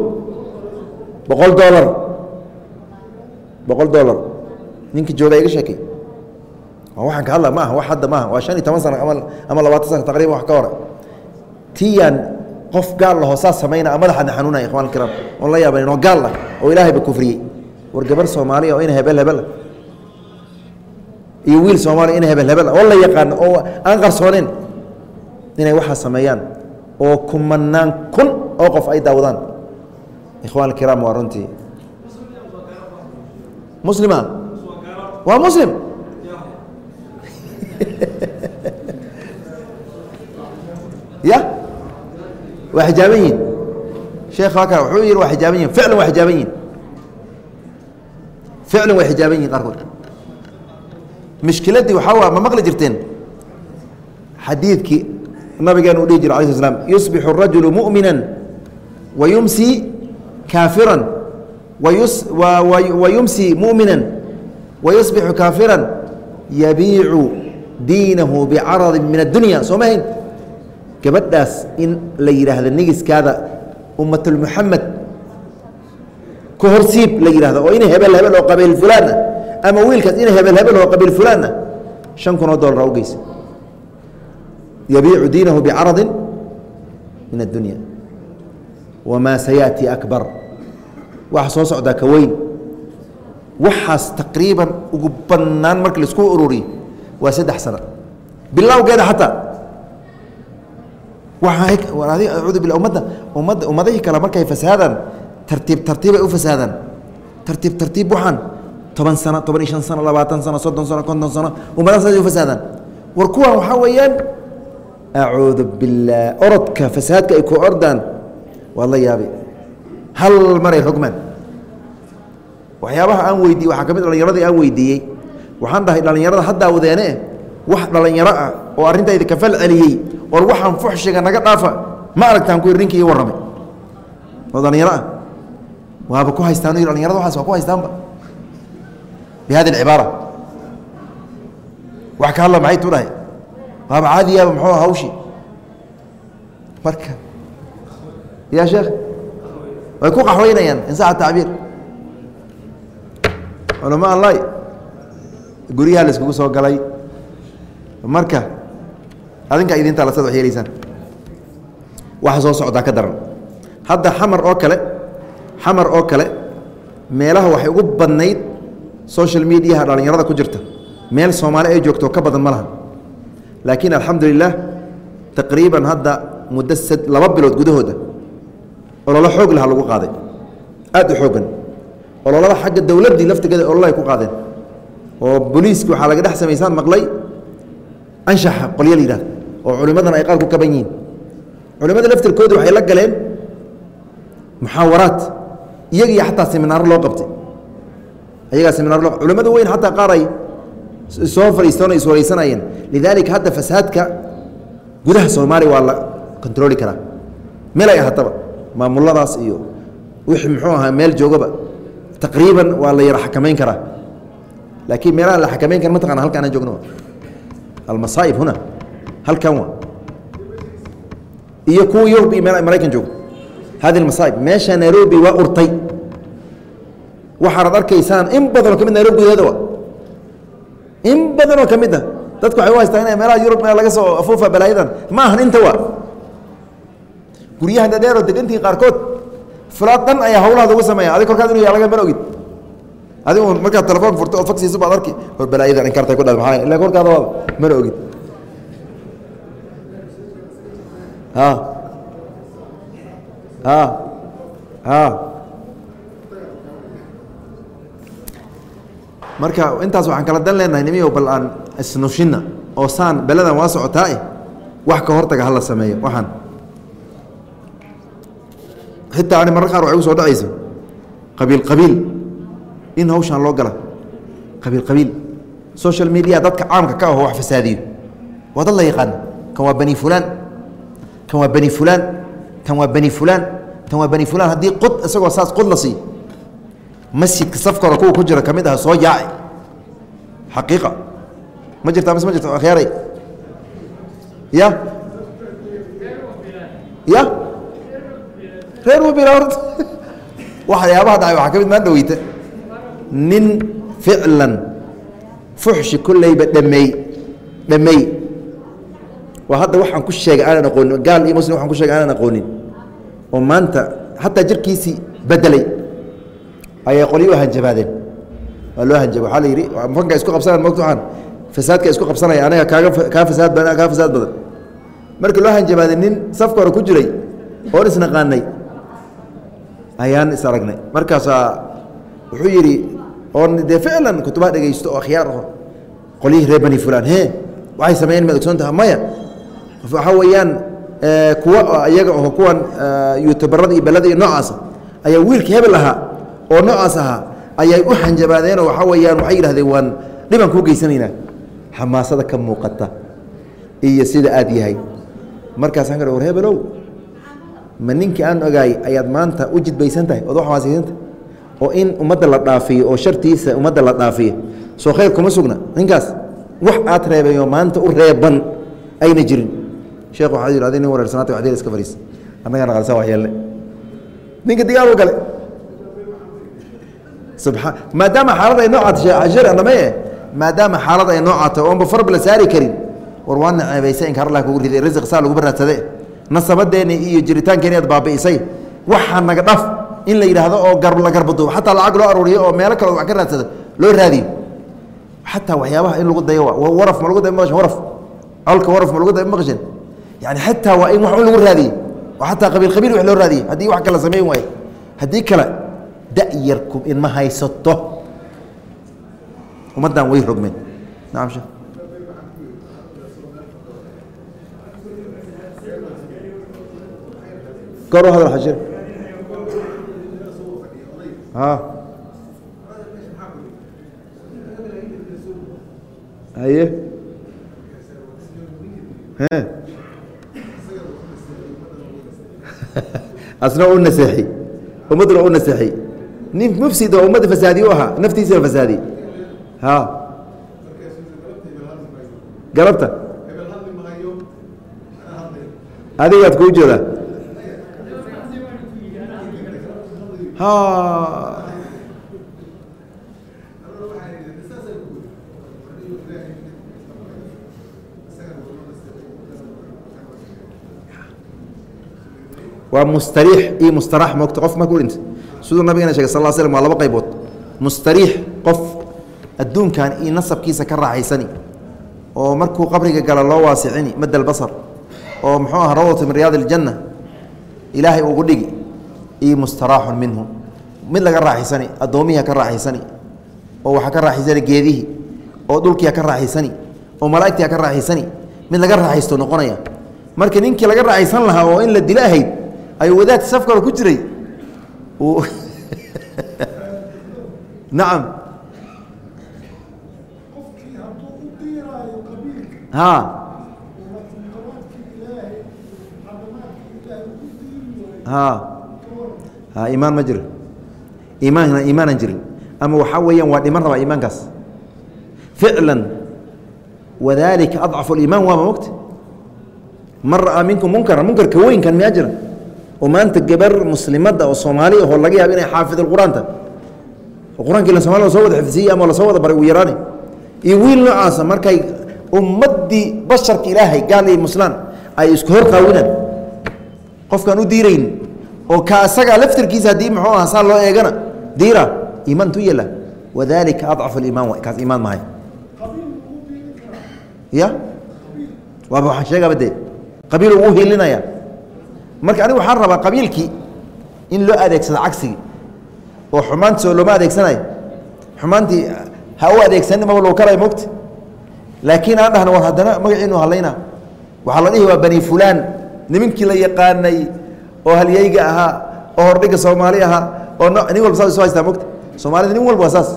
Boqol doolar boqol doolar ninkii jooga iga sheekay. Waxaan ka hadla maaha wax hadda maaha. Waa shan iyo toban sano ama labaatan sano taqriban wax ka hore tiyaan qof gaal lahoo saas samayna madaxaadna xanuunaya ikhwan kiraam oon la yaabanin oo gaal ah oo ilaahayba kufriyey war gabar soomaaliya oo ina hebel hebel. Iyo wiil soomaaliya ina hebel hebel oo la yaqaano oo aan qarsooneyn inay waxaa sameeyaan oo kumanaan kun oo qof ay daawadaan ikhwan kiraam waa runtii. Muslima? Waa muslim? [laughs] Ya? Waa xijaaban yihiin sheekh halkan wuxuu yihi waa xijaaban yihiin ficlan waa xijaaban yihiin ficlan way xijaaban yihin qaarkood mishkiladdii waxaa waa ma maqli jirteen xadiidkii nabigeena uu dhihi jira alay sl slam yusbixu الrajulu muؤmina wayumsi kaafiran wayumsi muؤmina wayusbixu kaafiran yabiicu diinahu bicaradi min addunya soo ma hayn gabadhaas in la yidhaahdo nigiskaada ummatulmuxamed ka horsiib la yidhahdo oo ina hebel hebel oo qabiil fulaana ama wiilkaas ina hebel hebel oo qabiil fulaana shan kun oo dollar aa ugeysa yabiicu diinahu bicaradi min addunya. Wamaa sayaأti akbar. Waxa soo socdaa ka weyn. Waxaas taqriiban ugu bannaan marka la isku ururiyo waa saddex sano bilowgeeda xataa. Ummadda ummadihii kale markay fasaadaan tartiib tartiibay u fasaadaan tartiib tartiib waxaan toban sano toban iyo shan sano labaatan sano soddon sano konton sano ummadaha saasay u fasaadaan war kuwan waxaa weeyaan acuudu billaah orodka fasaadka ay ku ordaan waad la yaabay hal maray rogmaan waxyaabaha aan weydiiyey waxaa ka mid dhallinyaradii aan weydiiyey. Waxaan dhahay dhallinyarada haddaa wadeene wax dhallinyaro ah oo arrintayda kafal celiyey or waxaan fuxshiga naga dhaafa ma aragtaan ku yidhi ninkii ii warramay. Oo dhallinyaro ah waaba ku haystaan dhalinyarada waxaas waa ku haystaanba. Bi hadi alcibaara. Wax ka hadla maxay tu waaba caadiyaaba muxuu aha hawshii marka ya sheekh way ku qaxweynayaan insaxa tacbiir. Culama allahi guryaha la iskugu soo galay. Marka adinkaa idintaa lasad wax yeelaysaan waxa soo socdaa ka daran. Hadda xamar oo kale xamar oo kale meelaha waxay ugu badnayd social mediaha dhallinyarada ku jirta. Meel soomaali ay joogto ka badan ma laha. Laakiin alxamdu lilah taqriiban hadda muddo laba bilood gudahooda ololo xoog laha lagu qaaday. Aad u xooggan ololada xagga dowladdii laftigeeda ololo ku qaadeen. Oo booliiski waxaa laga dhex samaysaan maqlay anshaxa qolyo la yidhahdo oo culimmadan ay qaar ku kaban yihiin. Culimmada laftirkooda waxay la galeen muxaawaraad iyagiiyo xataa seminaaro loo qabtay. Ayagaa seminaar loo culimmada weyn xataa qaar ay soo fadhiistoon ay iswaraysanayeen lidaalika hadda fasaadka gudaha soomaaliya waa la kontarooli karaa. Meel ay ahaataba maamuladaas iyo wixii muxuu ahaa meel joogaba taqriiban waa la yara xakamayn karaa. Laakiin meelaha la xakamayn kara mataqana halkaan aan joogno almasaa'ib huna halkan wa iyo kuwa yurub iyo meel maraykan joogo hadi almasaa'ib meesha nairobi waa urtay waxaanad arkaysaan in badanoo ka mid nairobi gudaheeda in badanoo ka mid a dadku waxay u haystaa inay meelaha yurub meel laga soo afuufa balaayadan ma ahan inta waa guryahan dhadheeroo degantihi qaarkood fulaad dhan ayaa hawlahaada ugu sameeya adig korkaad inu yaa laga mana ogid adigu markaad telefoon furto oo fagsiisu baad arki hor balaayadan inkartay ku dhad maxaa ila korkaada waaba mana ogid marka intaas waxaan kala dan leenahay nimiyo bal aan isnushinna oo saan beladan waa socotaae wax ka hortaga hala sameeyo waxaan. Xitaa ani marr qaar waxay gu soo dhacayso qabiil qabiil. In hawshaan loo gala qabiil qabiil. Social media dadka caamka ka aho wax fasaadiyo. Waa dad la yaqaan kan waa bani fulaan kan waa bani fulaan kan waa bani fulaan kan waa bani fulaan haddii qod isagoo saas qod la siiyo masjidka safka hore kuwa ku jira ka mid ah soo yaaci xaqiiqa. Ma jirtaa mise ma jirta akhyaaray ya? Ya? Reer wabila horta. [laughs] Waxyaabaha dhacay waxaa ka mid maan dhaweyta nin ficlan. Fuxshi kolleyba dhameey dhameey waa hadda waxaan ku sheegay aanan aqoonin. Gaal iyo muslim waxaan ku sheegay aanan aqoonin oo maanta xataa jirkiisii bedelay. Ayay qolyo hanjabaadeen. Waa loo hanjaba waxaa la yidhi fanka isku qabsanaan waxaan? Fasaadka isku qabsanaya anaga kaaga kaa fasaad badan kaa fasaad badan. Markii loo hanjabaaday nin safka hore ku jiray oon isnaqaanay ayaan is aragnay. Markaasaa wuxuu yidhi oon dee ficlan kutubaha dhegaysto oo akhyaar aho. Qolyihii reer bani fulaan he waxay sameeyeen maad ogsoon taha maya waxaa weeyaan kuwa iyaga aho kuwan yuutubarada iyo belada iyo noocaasa ayaa wiilka hebel ahaa oo noocaas ahaa ayay u hanjabaadeenoo waxaa weeyaan waxay yidhahdeen waan dhibaan kuu geysanaynaa xamaasada ka muuqata iyo sida aad yahay. Markaasaan ka war hebelow ma ninkii aan ogaay ayaad maanta u jidbaysan tahay ood waxmaasaysan tahay? oo in ummadda la dhaafiyo oo shartiisa ummadda la dhaafiyo soo khayr kuma sugna ninkaas wax aad reebayoo maanta u reeban ayna jirin sheekh waxaa yidhi adi nin wareersanaata waxdeel iska fariis annagana qalsa wax ninka digaal u gale. Subaa maadaama xaalad ay noocaata dhame maadaama xaalad ay noocaata oonba farba saari karin war waana ceebaysa inka arlah kugu riday risiq saa lagu baraadsade nasabadeeni iyo jiritaankeeni aad baabi'isay. Waxaa naga dhaf in la yidhaahdo oo gar la garbaduubo xataa lacag loo aruuriyo oo meelo kale wax ka raadsado loo raadiyo. Xataa waxyaabaha in lagu dayo waraf ma lagu day maqashen waraf. Colka waraf ma lagu day maqashen yani xataa waa in un lagu raadiyey oo xataa qabiil qabiil wax loo raadiyey haddii wax kala sameyn waayo haddii kale da'yarkum inma haysato. Ummaddan way rogmeen. Nacam sheekh. Goor hadal xashir ha. Haye he [laughs] asna u naseexi. Ummadduna u naseexi. Nin mufsid oo ummadda fasaadi u ahaa naftiisina fasaadi. Ha. Galabta adigaad kuu jeedaa waa mustariix iyo mustarax moogta qof markuu dhintay siduu nabigana shegay sal slm waa laba qaybood. Mustariix qof adduunkan iyo nasabkiisa ka raaxaysani oo markuu qabriga gala loo waasicini mad albasar oo muxuu aha rawdatu min riyaad iljanna ilaahay ugu dhigi iyo mustaraaxun minhu. Mid laga raaxaysani addoomihi ka raaxaysani oo waxaa ka raaxaysani geedihii oo dhulkii ka raaxaysani oo malaa'igtii ka raaxaysani mid laga raaxaysto noqonaya. Marka ninkii laga raaxaysan lahaa oo in la dilo ayuu wadaad safkale ku jiray? [laughs] Nacam ha. ha. Iimaan ma jiro iimaanna iimaanan jirin. Ama waxaa weeyaan waa dhiman rabaa iimaankaas. Ficlan wadalika adcafu اliimaan waaba mogta man ra'aa minkum munkara munkarka weynkan miyaa jira oo maanta gabar muslimadda oo soomaali ahoo laga yaabo inay xaafid qur'aanta oo qur'aankii la somalia la soo wada xifdisiye ama la soo wada baray uu yaraani. Iyo wiil noocaasa markay ummaddii basharka ilaahay gaal iyo muslaan ay isku hor qaawinaan. Qofkaan u diirayn oo ka asagaa laftirkiisa haddii muxuu aha saa loo eegana diira iimaan tu yela wadalika adcafu aliimaan waay kaas iimaan mahay. Ya? Waaba waxaan sheegaba dee qabiil uu hilinaya marka anigu waxaan rabaa qabiilkii in loo adeegsado cagsigii. Oo xumaantiisoo looma adeegsanayo. Xumaantii ha u adeegsanin maba loo karayo mogta laakiin aan dhahno war haddana magaciinu hadlayna. Waxaa la dhihi waa bani fulaan. Nimankii la yaqaanay oo halyeyga ahaa oo hordhiga soomaali ahaa oo nin walba saas isu haystaa mogta soomaalida nin walba waa saas.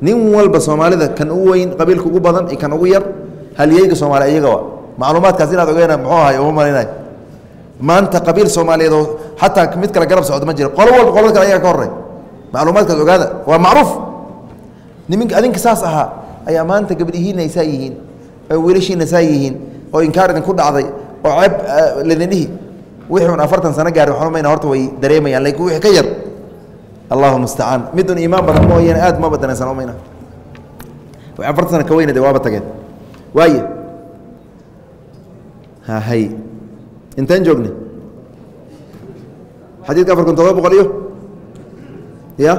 Nin walba soomaalida kan ugu weyn qabiilka ugu badan iyo kan ugu yar halyeyga soomaali iyaga wa macluumaadkaas inaad ogeena muxuu ahay uma malaynayo maanta qabiil soomaaliyeed oo xataa mid kale garab socdo ma jiro. Qolo walba qolada kale ayaga ka horey macluumaadkaas ogaada waa macruuf. Niminka adinka saas ahaa ayaa maanta gabdhihiina ay saa yihiin oo wiilashiina saa yihiin oo inkaar idinku dhacday oo ceeb ladin dhihi wixii un afartan sano gaari waxaan umayna horta way dareemayaan. Laakiin wixii ka yar allahu mustacaan midun iimaan badan mooyaane aad ma badanaysan umayna. Way afartan sano ka weyna de waaba tageen. Waaye hay inteen joognay xadiidka afar kun todoba boqol iyo? Ya?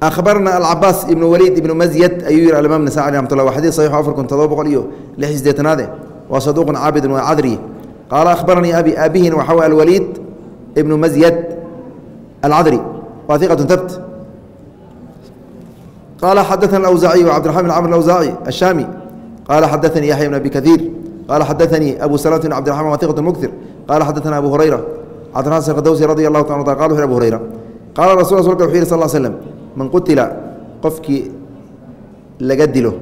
Abarna alcabaas ibn waliid ibn mazyad ayuu yihi alimam nasaci ramat lah wa xadid saxiixu afar kun todoba boqol iyo lix sideetanaade eh. waa saduuqun caabidun waa cadri. Qaala akhbaranii abi aabihin waxaa way alwaliid ibnu mazyad alcadri. Waa iqatu tabt qaala xadaana awsaaciy wa cabdiرaxman bn amr awsaaci ashaami qala xadaanii yaxya bn abi kaiir qaala xadaanii abu samt bn cbdiaman watiqat muktir qaala xadaana abu hurayra cabdiaadawsi radi alahu ta qa abu hurayra qaala rasul rsulka wuxu yih sal slm man qutila qofkii laga dilo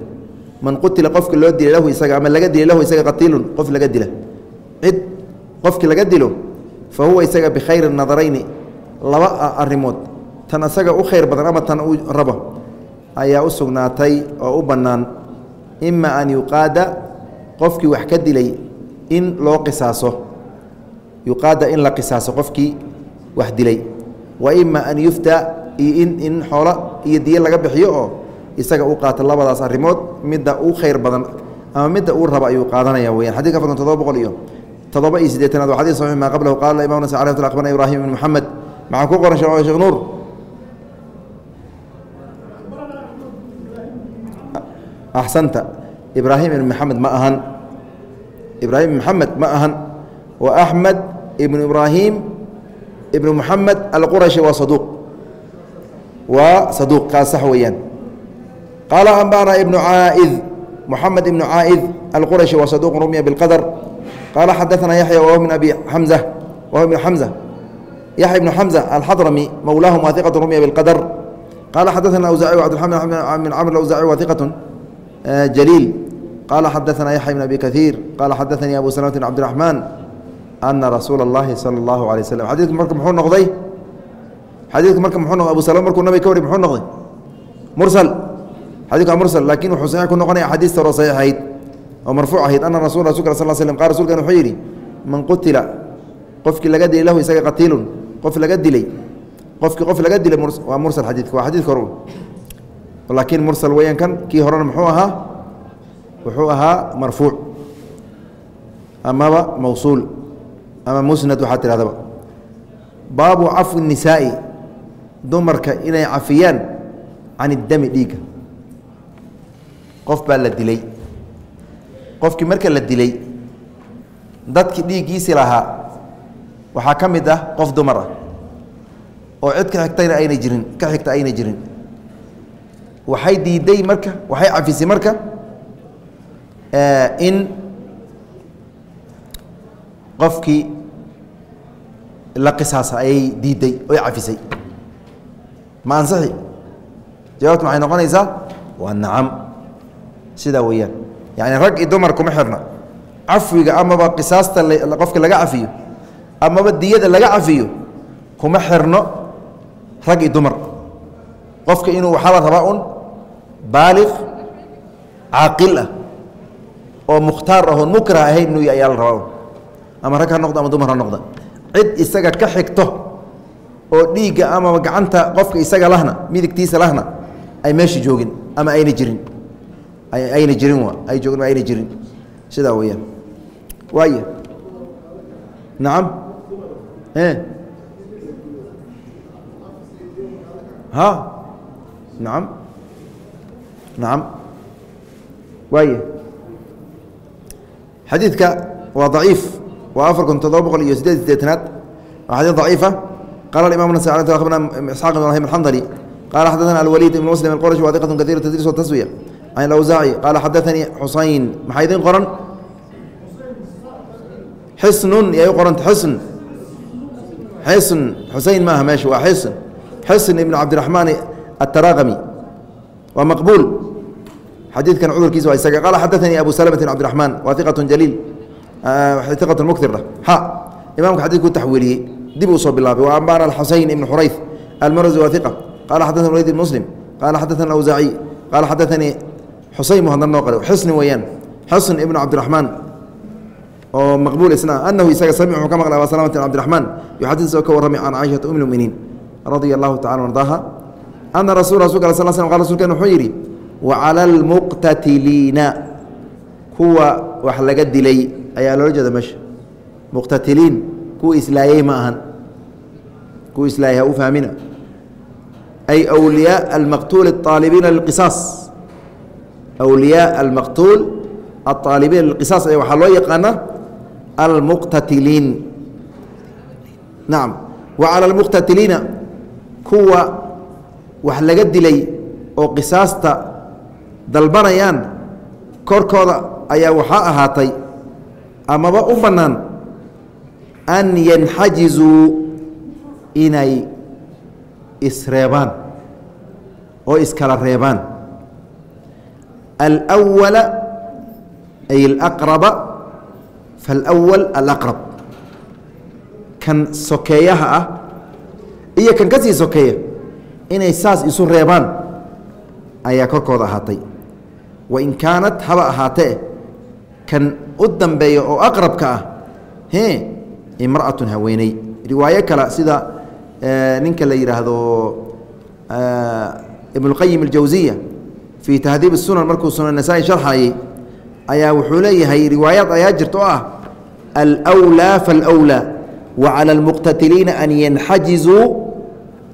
man qutila qofka loo dila lahu isaga ama laga dila lahu isaga qatiilun qof laga dila cid qofki laga dilo fa huwa isaga bikhayri nadarayni laba arimood tan isaga u khayr badan ama tan uu ima an yuqaada qofkii wax ka dilay in loo qisaaso. Yuqaada in la qisaaso qofkii wax dilay. Wa ima an yufta iyo in in xoolo iyo diyo laga bixiyo oo isaga u qaata labadaas arrimood midda uu khayr badan ama midda uu raba ayuu qaadanaya weyaan xadidka afartan todoba boqol iyo toddoba iyo siddeetanaad waa xadis saxiix maa qablahu qaala imam nas alih tl akhbarna ibrahim ibn moxamed maxaa ku qoran sheekh nuur axsanta ibraahim ibn maxamed ma ahan ibraahim ibn maxamed ma ahan wa axmed ibnu ibraahim ibnu moxamed alqurashi waa saduuq waa saduuq kaas sax weeyaan qaala anbana ibnu caaid moxamed ibnu caaid alqurashi waa saduuq rumiya biاlqadr qaala xadaثana yaxya wahuwa min abi xamza wahuwa ibnu xamza yaxya ibnu xamza alxadrami mowlaahum waa iqatu rumiya biاlqadr qaala xadaثana awzaci cabdiraxman bin camr awzaci waa iqatu jaliil qaala xadaثana yaxya bn abi kaثiir qaala xadaثanii abu salmt bn cabdiraxmaan ana rasuula اllahi salى اllahu alay waslm xadiidku marka muxuu noqday xadiidku marka muxuu noqday abu salm markuu nabiga ka wariy muxuu noqday mursal xadidku waa mursal laakin wuxuu saxiix ku noqonaya axaadiista hore saxiix ahayd oo marfuuc ahayd ana rasul rasulka sal slm qal rasulkan wuxuu yidhi man qutila qofkii laga dilay lahu isaga qatiilun qof laga dilay qofkii qof laga dilay waa mursal xadiidka waa xadidka hore laakiin mursal weyaan kii horena muxuu ahaa wuxuu ahaa marfuuc amaba mawsuul ama musnad waxaa tidhahdaba baabu cafwi nisaa'i. Dumarka inay cafiyaan can idami dhiigga. Qof baa la dilay. Qofkii marka la dilay dadkii dhiiggiisi lahaa waxaa ka mid ah qof dumar ah oo cid ka xigtayna ayna jirin ka xigta ayna jirin waxay diiday marka waxay cafisay marka in qofkii la qisaasa ayay diiday oy cafisay ma ansixi jawaabtu maxay noqonaysaa? Waa nacam. Sidaa weeyaan. Yani rag iyo dumar kuma xirna. Cafwiga amaba qisaasta qofka laga cafiyo amaba diyada laga cafiyo kuma xirno rag iyo dumar. Qofka inuu waxaa la rabaa un baaliq caaqil ah oo mukhtaar ahoon mukrah ahayn inuu ayaa la rabaa. Ama rag ha noqdo ama dumar ha noqda cid isaga ka xigto oo dhiigga amaba gacanta qofka isaga lahna midigtiisa lahna ay meesha joogin ama ayna jirin. Ayna jirin ay joogin ayna jirin. Sidaa weeyaan. Waaya nacam ha? Nacam naam. Waay xadiidka waa daciif waa afar kun toddoba boqol iyo sideed sideetanaad waa xadiid daciifa ah. qala imam nas akhbarna isxaq ibn rahim alxandali qala xadaثana alwaliid ibn muslim alqorash waa diqatun kahiira tadriis wataswiya can alawsaaci qaala xadaanii xusayn maxaa idin qoran? Xisnun yay u qoranta. Xisn. Xisn. Xusayn maaha meesha waa xisn. Xisn ibn cabdiraxmaan ataraqami waa maqbuul xadiidkan cudurkiisa waa isaga. Qaala xadaanii abu salama bn cabdiraxmaan waa iqatu jaliil. Ah, iqatu muktirna ha imamka xadid ku dib uu soo bilaabay. Wa ambana alxusayn ibn xurayf almarzi waa iqa qaala xadana waliid ibn muslim qaala xadana awsaaciy qaala xadaanii xusayn mu hadda noo qare xusni weeyaan xusn ibn cabdiraxmaan oo maqbuul isna anahu isaga samic wuxuu ka maqlay abaa salamata bn cabdiraxmaan yuxadid isagoo ka warramay can caishata umil radia allahu tacala ardaaha ana rasul rasulka sal sl qa rsulkeen wuxuu yidhi wacalى اlmuqtatiliina kuwa wax laga dilay ayaa loola jeeda meesha muqtatiliin kuwa islaayey ma ahan kuwa islaayay ha u fahmina ay wliyaa almaqtuul الطaalibiina liqisaas wliyaa almaqtuul aلطaalibiina liqisaas ayaa waxaa loo yaqaana almuqtatiliin nacam wa calى اlmuqtatiliina kuwa wax laga dilay oo qisaasta dalbanayaan korkooda ayaa waxaa ahaatay amaba u bannaan an yanxajizuu inay isreebaan oo iskala reebaan. Alwala ay alaqraba faalwal alaqrab. Kan sokeeyaha ah iyo kan ka sii sokeeya inay saas isu reebaan ayaa korkooda ahaatay wain kaanat haba ahaatee kan u dambeeya oo aqrabka ah he imra'atun haweeney riwaayo kale sida ninka la yidhaahdo ibnuqayim اljawsiya fii tahdiib الsunan markuu sunan nasaa-i sharxayey ayaa wuxuu leeyahay riwaayaad ayaa jirta oo ah alأwlىa faاlأwlىa wa calى اlmuqtatiliina an yanxajizuu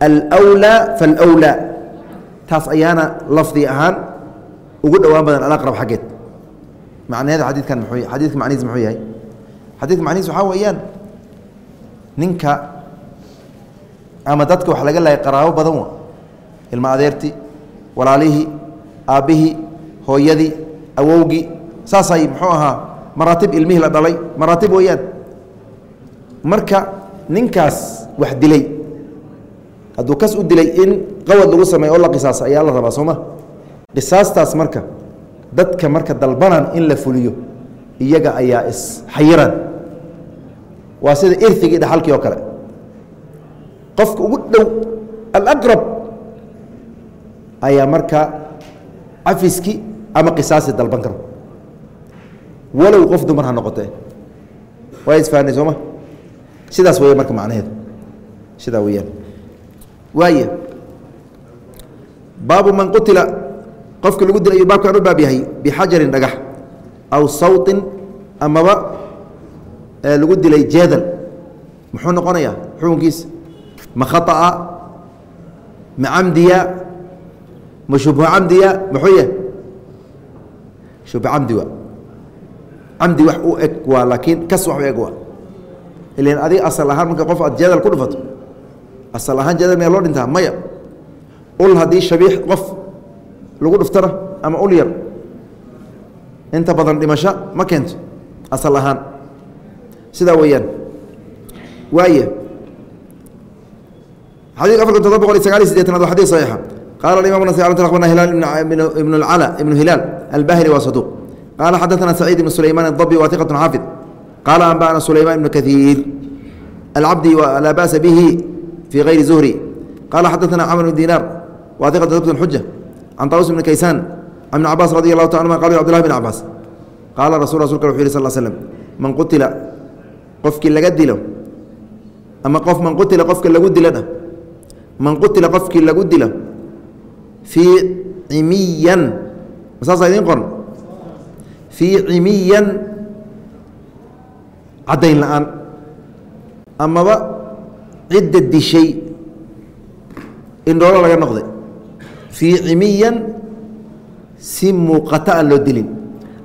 alأwlىa faاlأwlىa taas ayaana lafdi ahaan ugu dhowaan badan alaqrab xaggeed. Macnaheeda xadiidkan muxuu xadidka macnihiis muxuu yahay? Xadidka macnihiis waxaa weeyaan ninka ama dadka wax laga laayay qaraabo badan wa ilma adeertii walaalihii aabbihii hooyadii awowgii saasay muxuu ahaa maraatib ilmihii la dhalay. Maraatib weeyaan marka ninkaas wax dilay hadduu kas u dilay in qawad lagu sameeyo oo la qisaasa ayaa la rabaa sooma qisaastaas marka dadka marka dalbanan in la fuliyo iyaga ayaa isxayiran waa sida irigii dhaxalkii oo kale. Qofka ugu dhow alaqrab ayaa marka cafiski ama qisaasi dalban karo. Walow qof dumar ha noqotee. Waa isfahanay sooma sidaas weya marka macnaheedu. Sidaa weyaan waaya baabu man qutila qofki lagu dilay ayuu baabkan u baab yahay bixajarin dhagax aw sawtin amaba lagu dilay jeedal. Muxuu noqonayaa? Xukunkiisa ma khaطa'a ma camdiya ma shubhu camdiya muxuu yahay? Shubhu camdi camdi wax u eg waa laakiin kas wax u eg waa. Ilan adig asal ahaan marka qof aad jeedal ku dhufato asal ahaan jeedal maya loo dhintaa? Maya. Ul haddii shabiix qof lagu dhuftana ama ul yar inta badan dhimasho ma keento asal ahaan sidaa weeyaan waaya xadيث aفر kun todoba boqol iyo sagaal iyo sideetanaad wa xadيث صaحيixa qala الimam نasي أخبرna hilaal ibn الclى ibn hilaal albahili wa صaduq qala xadaثna سacيid ibn سulayman الضبي wa ثiqة xaafid qala أنbأna سulayman ibn kaثيir الcabdi laa bأsa bihi fي غayri زهri qala xadaثna cmr بن dinar wa ثiqة bt xuja can taws bn kaysaan an ibn cabaas radi allahu ta anuma qal cbdullahi bn cabaas qaala rasu rasulka wuxu yih sal slm man qutila qofkii laga dilo ama qof man qutila qofka lagu diladha man qutila qofkii lagu dilo fii cimiyan masaasaa idiin qoran fii cimiyan caddayn la'aan amaba cidda dishay indhoolo laga noqday fii cimiyan si muuqata aan loo dilin.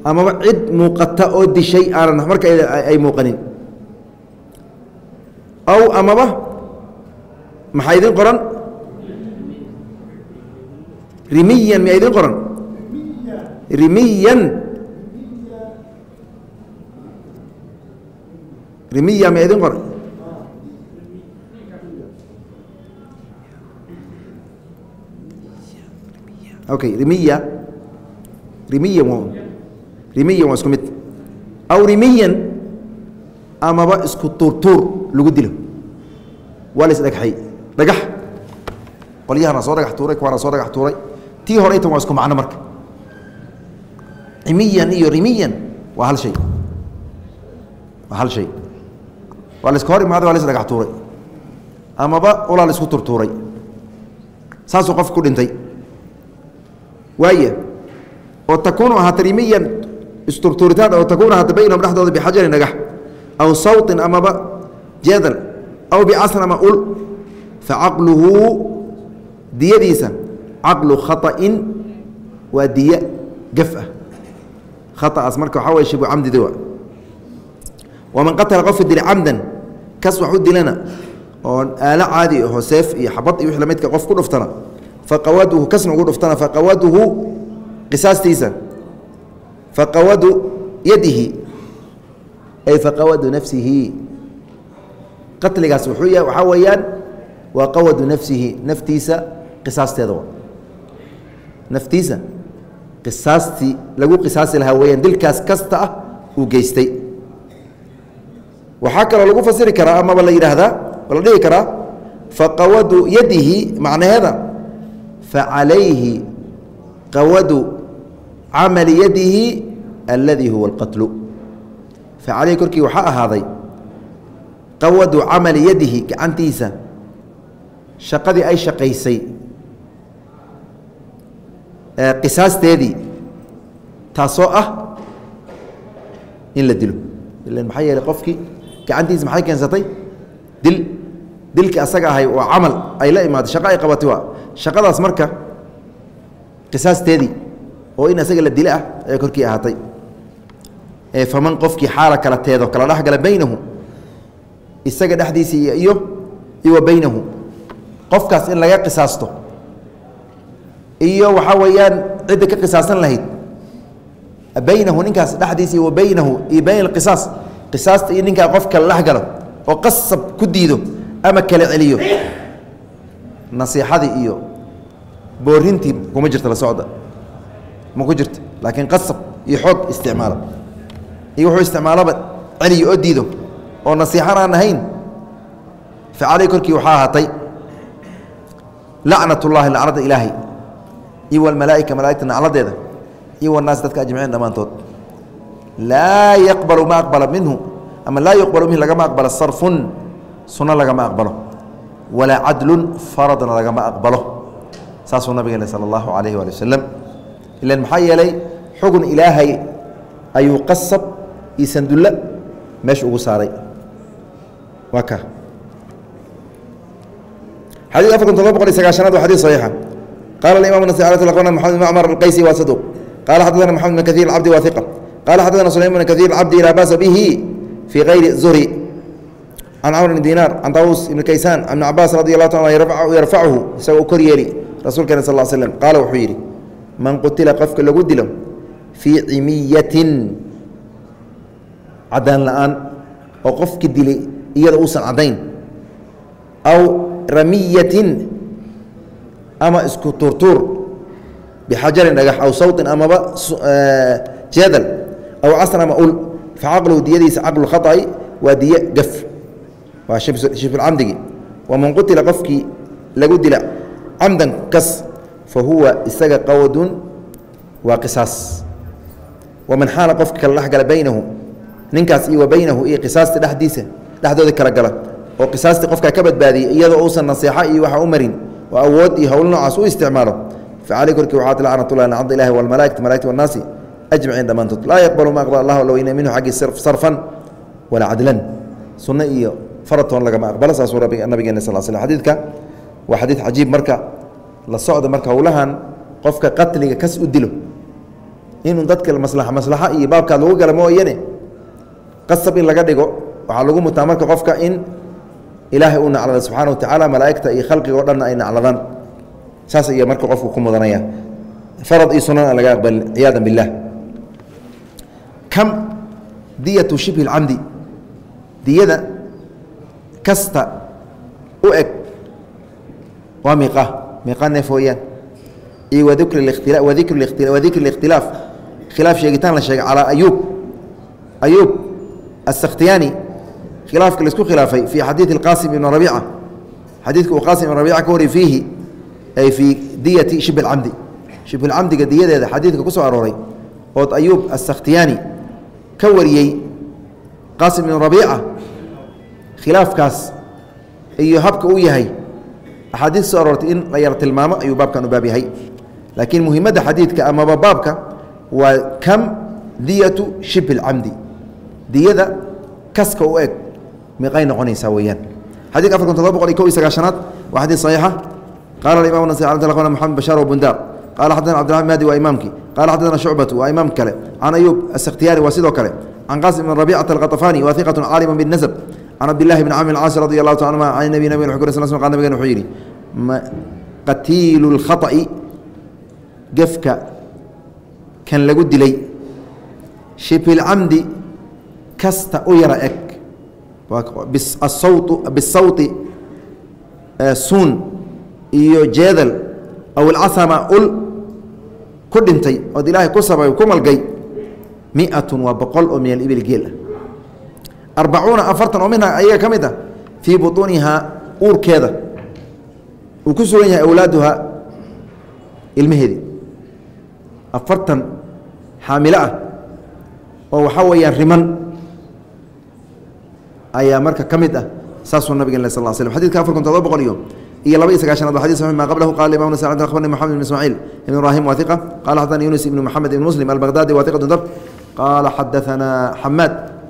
Amaba cid muuqata oo dishay aanan marka ay muuqanin. Aw amaba maxaa idin qoran? Rimiyan miyaa idin qoran? Rimiyan. Rimiya miyaa idin qoran rimiyan rimiyan waa isku mid. Aw rimiyan amaba isku tuurtuur lagu dilo. Waa la isdhagxay dhagax. Qolyahana soo dhagax tuuray kuwaana soo dhagax tuuray. Tii hore intan waa isku macno marka. Cimiyan iyo rimiyan waa hal shay. Waa hal shay. Waa la iska hor imaaday waa la isdhagax tuuray. Amaba ulaa la isku turtuuray saasuu qof ku dhintay waaya oo takuunu ahaata rimiyan isturtuuritaan oo takuunu ahaata baynahum dhexdooda bixajarin dhagax aw sawtin amaba jeedal aw bicasn ama ul facaqluhu diyadiisa caqlu khaطa'in waa diye gaf ah. Khaطaas marka waxaa way shibu camdida waa waman qatala qofka dila camdan kas wax u dilana oo aalo caadi aho seef iyo xabad iyo wix lamidka qof ku dhuftana faqawaduhu kasna ugu dhuftana faqawaduhu qisaastiisa faqawadu yadihi ay faqawadu nafsihi. Qatligaas wuxuu yahay waxaa weeyaan waa qawadu nafsihi naftiisa qisaasteeda naftiisa qisaastii lagu qisaasi lahaa weeyaan dilkaas kasta ah uu geystay. Waxaa kaloo lagu fasiri karaa amaba la yidhaahdaa la dhihi karaa faqawadu yadihi macnaheeda facalayhi qawadu camali yadihi alladii huwa alqatlu. Facalayhi korkii waxaa ahaaday qawadu camali yadihi gacantiisa shaqadii ay shaqaysay qisaasteedii taasoo ah in la dilo. Ilan maxaa yeeley qofkii gacantiisa maxay keensatay? Dil dilkii asaga ahay waa camal ay la imaaday shaqo ay qabatay waa shaqadaas marka qisaasteedii oo in asaga la dilo ah ayaa korkii ahaatay. Faman qofkii xaala kala teedo kala dhexgala baynahu isaga dhexdiisa iyo iyo wa baynahu. Qofkaas in laga qisaasto iyo waxaa weeyaan cidda ka qisaasan lahayd baynahu ninkaas dhexdiisa iyo wa baynahu iyo bayn alqisaas qisaasta iyo ninkaa qof kala dhex galo oo qasab ku diido ama kala celiyo? Nasiixadii iyo boorintii kuma jirta la socda. Ma ku jirta laakiin qasab iyo xoog isticmaala. Iyo wuxuu isticmaalaba celiyo oo diido oo nasiixan aan ahayn. Caleyh korkii waxaa ahaatay lacnat ullahi lacnada ilaahay iyo walmalaa'ika malaa'igta nacladeeda iyo wanaas dadka ajmaciin dhammaantood. Laa yaqbalu ma aqbala minhu ama laa yuqbalu minhu lagama aqbalo sarfun suno lagama aqbalo. Walaa cadlun faradna lagama aqbalo. Saasuu nabigeen sal allahu alayh waali wasalam ilan maxaa yeelay xugun ilaahay ayuu qasab iyo sandulle meesha ugu saaray. Waa ka. Xadii afar kun boqol iyo sagaashanaad waa xadii saxiixa. Qala alimam nasa qna maxamed ibn cmar alqaysi waa saduq. Qala xadadana maxamed ibn kahiir alcabdi waa iqa qala xadadana sulaym ibn kahiir alcabdi laa baasa bihi fii kayri zuhri can camr bn dinaar can daawuus ibni kaysaan ibn cabaas radi allah ta yarfachu isagoo u kor yeeli rasuulkeena sal slm qaala wuxuu yidhi man qutila qofka lagu dilo fii cimiyatin cadaan la'aan oo qofki dilay iyada uusan caddayn aw ramiyatin ama isku turtuur bixajarin dhagax aw sawtin amaba jadal aw casr ama ul fa caqluhu diyadiisa caqlu khaطai waa diyo gaf waa shibulcamdigi waman qutila qofkii lagu dila camdan kas fa huwa isaga qawadun waa qisaas. Waman xaala qofka kala dhexgala baynahu ninkaas iyo wa iyo qisaasta dhexdiisa dhexdooda kala gala oo qisaastii qofkaa ka badbaadiyey iyadoo uusan naseexo iyo waxa u marin oo awood iyo howl noocaas u isticmaalo. Facaley korkii waxaat lacnatullahi lacnada ilahi walmalaa'ikati malaikati wannaasi ajmaciin dhammaantood. Laa yaqbalu ma aqbal allah loweyna minhu xaggii sarfan walaa cadlan. Sunno iyo faratoon lagama aqbalo saasuu nabigeena sal sl xadiidka. Waa xadiid cajiib marka la socda marka howlahan qofka qatliga kas u dilo. Inuu dadka maslaxa iyo baabkaad lagu gala mooyane qasab in laga dhigo waxaa lagu mutaa marka qofka in ilaahay uu naclada subxana wa tacaala malaa'igta iyo khalqiga o dhanna ay nacladaan. Saas iyo marka qofku ku mudanaya. Farad iyo sunan aan laga aqbalin ciyaada biاllah kam diyatu shibhi اlcamdi diyada kasta u eg waa miiqa miiqa neef weeyaan iyo wadikr ااkhtilaa wadikr wadikr الاkhtilaaf khilaaf sheegitaan la sheegay calaa ayuub ayuub السkhtiyani khilaafka laisku khilaafay fii xadiiثi اqاsim ibn rabiica xadiidka uu qaasim ibn rabiica ka wariy fiihi ay fii diyati shib اlcamdi shib اlcamdiga diyadeeda xadiidka ku soo arooray ood ayuub السkhtiyaani ka wariyey qaasim ibn rabiica khilaafkaas iyo habka uu yahay axaadiis soo aroortay in la yar tilmaamo ayuu baabkan u baab yahay laakiin muhimadda xadiidka amaba baabka waa kam diyatu shib اlcamdi diyada kaska u eg miqay noqonaysaa weeyaan xadidka afar kun todoba boqol iyo kob iyo sagaashanaad waa xadiid saxiixa qala imam nas akhbarna moxamed bashaar wabundar qala xadana cbdiraحman mahdi waa imaamkii qala xadana shucbatu waa imaam kale can ayuub asakhtiyaani waa sidoo kale can qaasim ibn rabicata alkhaطafani wa iqatu caalima biاnasb can cabdillahi bn camr caasi radi allahu ta anuma can nabi nabig nabigen wuxuu yidhi qatiilu اlkhaطa'i gefka kan lagu dilay shibhilcamdi kasta u yara eg bisawti suun iyo jeedal aw ilcasama ul ku dhintay ood ilaahay ku sabay ku malgay miatun waa boqol oo min alibil geel ah arbacuuna afartan oo minha ayaga ka mid ah fii buطuunihaa uurkeeda. Uu ku sugan yahay awlaaduha ilmaheedii afartan xaamilo ah oo waxaa weeyaan riman ayaa marka ka mid ah saasuu nabig sal sl xadidka afar kun todoba boqol iyo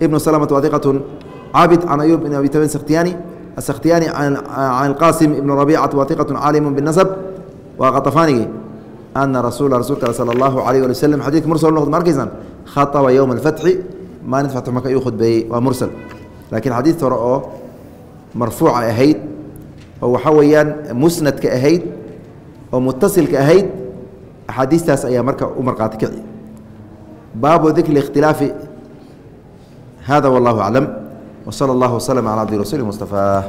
ibn salamata wa iqatu caabid can ayub ibn abi tabin sakhtiyani السkhtiyani can اlqasim ibn rabicata wa iqatu caalimu biالnasb waa khaطafaanigi ana rasuula rasulka salى اllahu alayh ali waslm xadidka mursal noqd ma arkaysaan khaطba yowma اlfatxi maalinta fatxu maka ayuu khudbeeyey waa mursal laakiin xadiid hore oo marfuuca ahayd oo waxaa weeyaan musnadka ahayd oo mutasilka ahayd axaadiistaas ayaa hada wallahu aclam wslى اllah wslm calى abdi rasuuli mustafaa